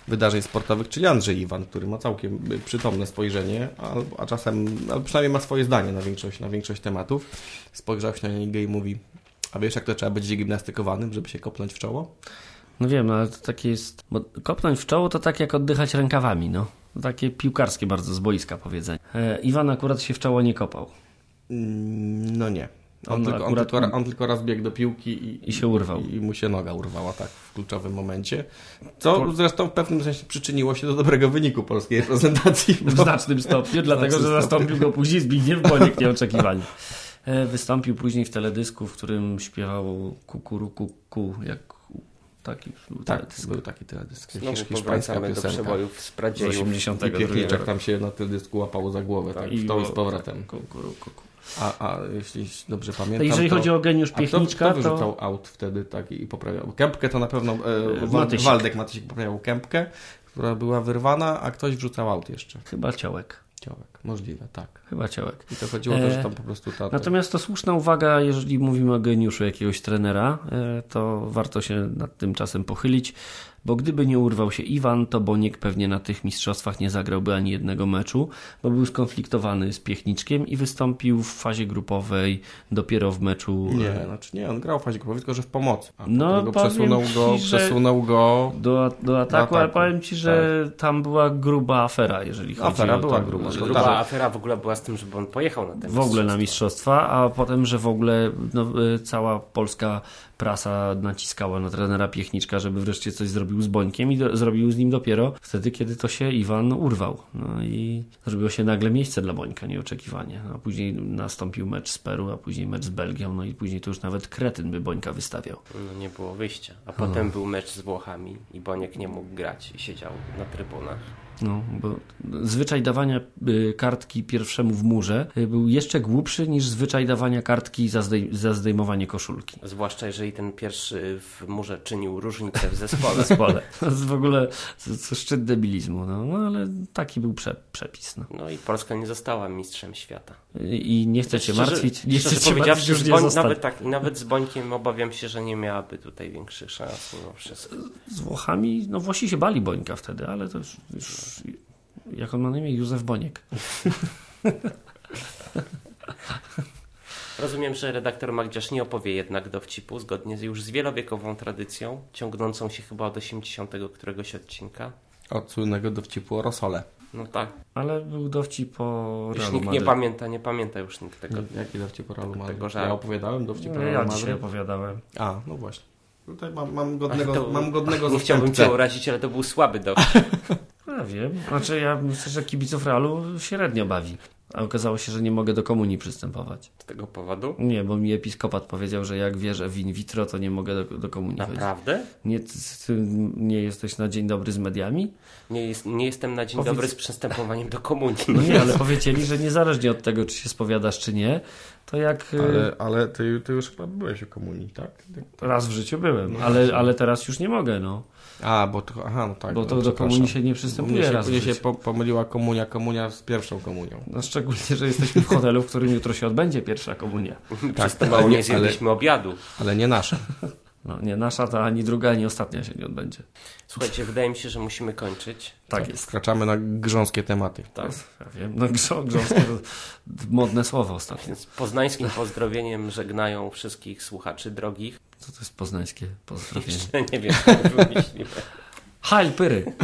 wydarzeń sportowych, czyli Andrzej Iwan, który ma całkiem y, przytomne spojrzenie, a, a czasem, a przynajmniej ma swoje zdanie na większość, na większość tematów. Spojrzał się na niego i mówi, a wiesz jak to trzeba być gimnastykowanym, żeby się kopnąć w czoło? No wiem, no ale to takie jest. Bo kopnąć w czoło to tak jak oddychać rękawami, no. Takie piłkarskie bardzo z boiska powiedzenie. E, Iwan akurat się w czoło nie kopał Mm, No nie. On, On tylko, akurat- on, tylko, on tylko raz biegł do piłki i, i się urwał. i mu się noga urwała tak w kluczowym momencie. Co zresztą w pewnym sensie przyczyniło się do dobrego wyniku polskiej reprezentacji. W bo- znacznym stopniu, dlatego że zastąpił go później Zbigniew Boniek nieoczekiwanie. E, Wystąpił później w teledysku, w którym śpiewał kukurukuku, jak taki Tak, teledysk. był taki teledysk. Znowu hiszpańska powracamy do piosenka. przebojów z z pradziejów. 80 I tam się na teledysku łapał za głowę, tak, w to i z powrotem. Kukurukuku. A, a jeśli dobrze To pamiętam, jeżeli to... chodzi o geniusz A kto, Piechniczka, kto wyrzucał to aut wtedy tak i poprawiał? Kępkę to na pewno e, Wa- Matysik. Waldek Matysik poprawiał kępkę, która była wyrwana, a ktoś wrzucał aut jeszcze. chyba ciołek. Ciołek, możliwe, tak. Chyba ciołek. I to chodziło o to, że E, tam po prostu ta... Natomiast to słuszna uwaga, jeżeli mówimy o geniuszu jakiegoś trenera, e, to warto się nad tym czasem pochylić, bo gdyby nie urwał się Iwan, to Boniek pewnie na tych mistrzostwach nie zagrałby ani jednego meczu, bo był skonfliktowany z Piechniczkiem i wystąpił w fazie grupowej dopiero w meczu e, Nie, znaczy nie, on grał w fazie grupowej, tylko że w pomocy. A No, go przesunął ci, go, że- przesunął go... do, do ataku, ale ataku, powiem Ci, że tam była gruba afera, jeżeli chodzi Afera o była to, gruba, Gruba tak. afera w ogóle była z tym, żeby on pojechał na ten w ogóle na mistrzostwa. a potem, że w ogóle no, y, cała polska prasa naciskała na trenera Piechniczka, żeby wreszcie coś zrobił z Bońkiem i do, zrobił z nim dopiero wtedy, kiedy to się Iwan urwał. No i zrobiło się nagle miejsce dla Bońka, nieoczekiwanie. A później nastąpił mecz z Peru, a później mecz z Belgią, no i później to już nawet kretyn by Bońka wystawiał. No nie było wyjścia. A potem był mecz z Włochami i Boniek nie mógł grać i siedział na trybunach. No, bo zwyczaj dawania y, kartki pierwszemu w murze y, był jeszcze głupszy niż zwyczaj dawania kartki za, zdej za zdejmowanie koszulki. Zwłaszcza jeżeli ten pierwszy w murze czynił różnicę w zespole. w zespole. To jest w ogóle szczyt debilizmu, no, no ale taki był prze, przepis. No. No i Polska nie została mistrzem świata. I nie chcę cię martwić, nie chcę cię martwić, już nie nawet, tak, nawet z Bońkiem obawiam się, że nie miałaby tutaj większych szans mimo wszystko. Z Włochami, no Włosi się bali Bońka wtedy, ale to już, już jak on ma na imię? Józef Boniek. Rozumiem, że redaktor Magdziarz nie opowie jednak dowcipu, zgodnie z już z wielowiekową tradycją, ciągnącą się chyba od 80 któregoś odcinka. Od słynnego dowcipu o Rosole. No tak, Ale był dowcip po już Realu nikt nie pamięta, nie pamięta już nikt tego. Jaki dowcip o Realu Madryt? Tego Ja żartu. opowiadałem dowcip o Realu ja dzisiaj opowiadałem. A, no właśnie. Tutaj mam, mam Ach, godnego, to- mam godnego Nie chciałbym cię urazić, ale to był słaby dowcip. No, Ja wiem. Znaczy ja myślę, że kibiców Realu średnio bawi. A okazało się, że nie mogę do komunii przystępować. Z tego powodu? Nie, bo mi episkopat powiedział, że jak wierzę w in vitro, to nie mogę do, do komunii chodzić. Naprawdę? Nie, ty, ty nie jesteś na dzień dobry z mediami? Nie, jest, nie jestem na dzień Powiedz- dobry z przystępowaniem do komunii. No nie, ale powiedzieli, że niezależnie od tego, czy się spowiadasz, czy nie, To jak y, Ale, ale ty, ty już chyba byłeś w komunii, tak? raz w życiu byłem, ale, ale teraz już nie mogę, no. A, bo to, aha, no tak. Bo no, to do komunii się nie przystępuje się, raz mnie się po, pomyliła komunia, komunia z pierwszą komunią. No szczególnie, że jesteśmy w hotelu, w którym jutro się odbędzie pierwsza komunia. Przez to ale mało nie- zjedliśmy obiadu. Ale nie nasza. No nie nasza, to ani druga, ani ostatnia się nie odbędzie. Słuchajcie, wydaje mi się, że musimy kończyć. Tak jest. Wkraczamy na grząskie tematy. Tak. Ja wiem, no grząskie to modne słowo ostatnio. Więc poznańskim pozdrowieniem żegnają wszystkich słuchaczy drogich. Co to jest poznańskie pozdrowienie? Jeszcze nie wiem, jak wymyśliłem. Hajl pyry!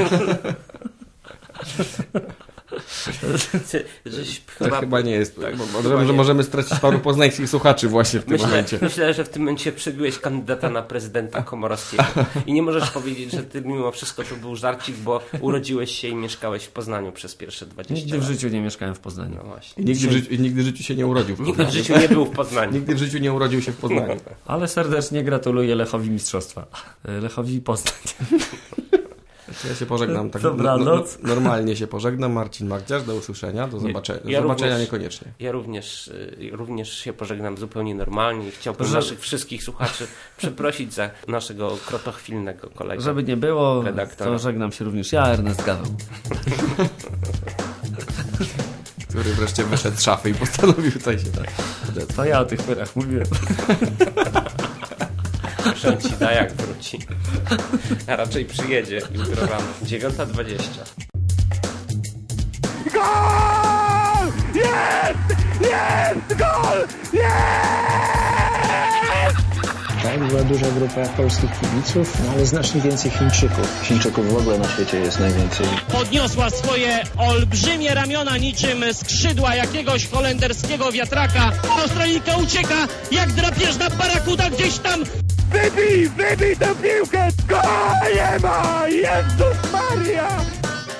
Żeś To chyba, chyba, nie jest. tak, bo, chyba bo, że nie. możemy stracić paru poznańskich słuchaczy właśnie w tym Myślę, momencie. myślę, że w tym momencie przybiłeś kandydata na prezydenta Komorowskiego. I nie możesz powiedzieć, że ty mimo wszystko to był żarcik, bo urodziłeś się i mieszkałeś w Poznaniu przez pierwsze 20 Nigdy w lat. życiu nie mieszkałem w Poznaniu. No właśnie. I nigdy w, życiu, nigdy w życiu się nie urodził w Nigdy w życiu nie był w Poznaniu. Nigdy w życiu nie urodził się w Poznaniu. Ale serdecznie gratuluję Lechowi Mistrzostwa. Lechowi Poznań. Ja się pożegnam tak Dobranoc. no, normalnie się pożegnam. Marcin Magdziarz, do usłyszenia, do zobaczenia. Do ja zobaczenia również- niekoniecznie. Ja również, y, również się pożegnam zupełnie normalnie i chciałbym Że- naszych wszystkich słuchaczy przeprosić za naszego krotochwilnego kolegę. Żeby nie było, Redaktora. to żegnam się również ja, Ernest Gaweł. Który wreszcie wyszedł z szafy i postanowił tutaj się tak. To ja o tych pyrach mówiłem. Proszę ci da jak wróci. A raczej przyjedzie jutro rano. 9.20. Gol! Jest! Jest! Gol! Tak, była duża grupa polskich kibiców, no ale znacznie więcej Chińczyków. Chińczyków w ogóle na świecie jest najwięcej. podniosła swoje olbrzymie ramiona niczym skrzydła jakiegoś holenderskiego wiatraka. Australijka ucieka jak drapieżna barakuda gdzieś tam Wybij! Wybij tę piłkę! Gol! Nie! Jezus Maria!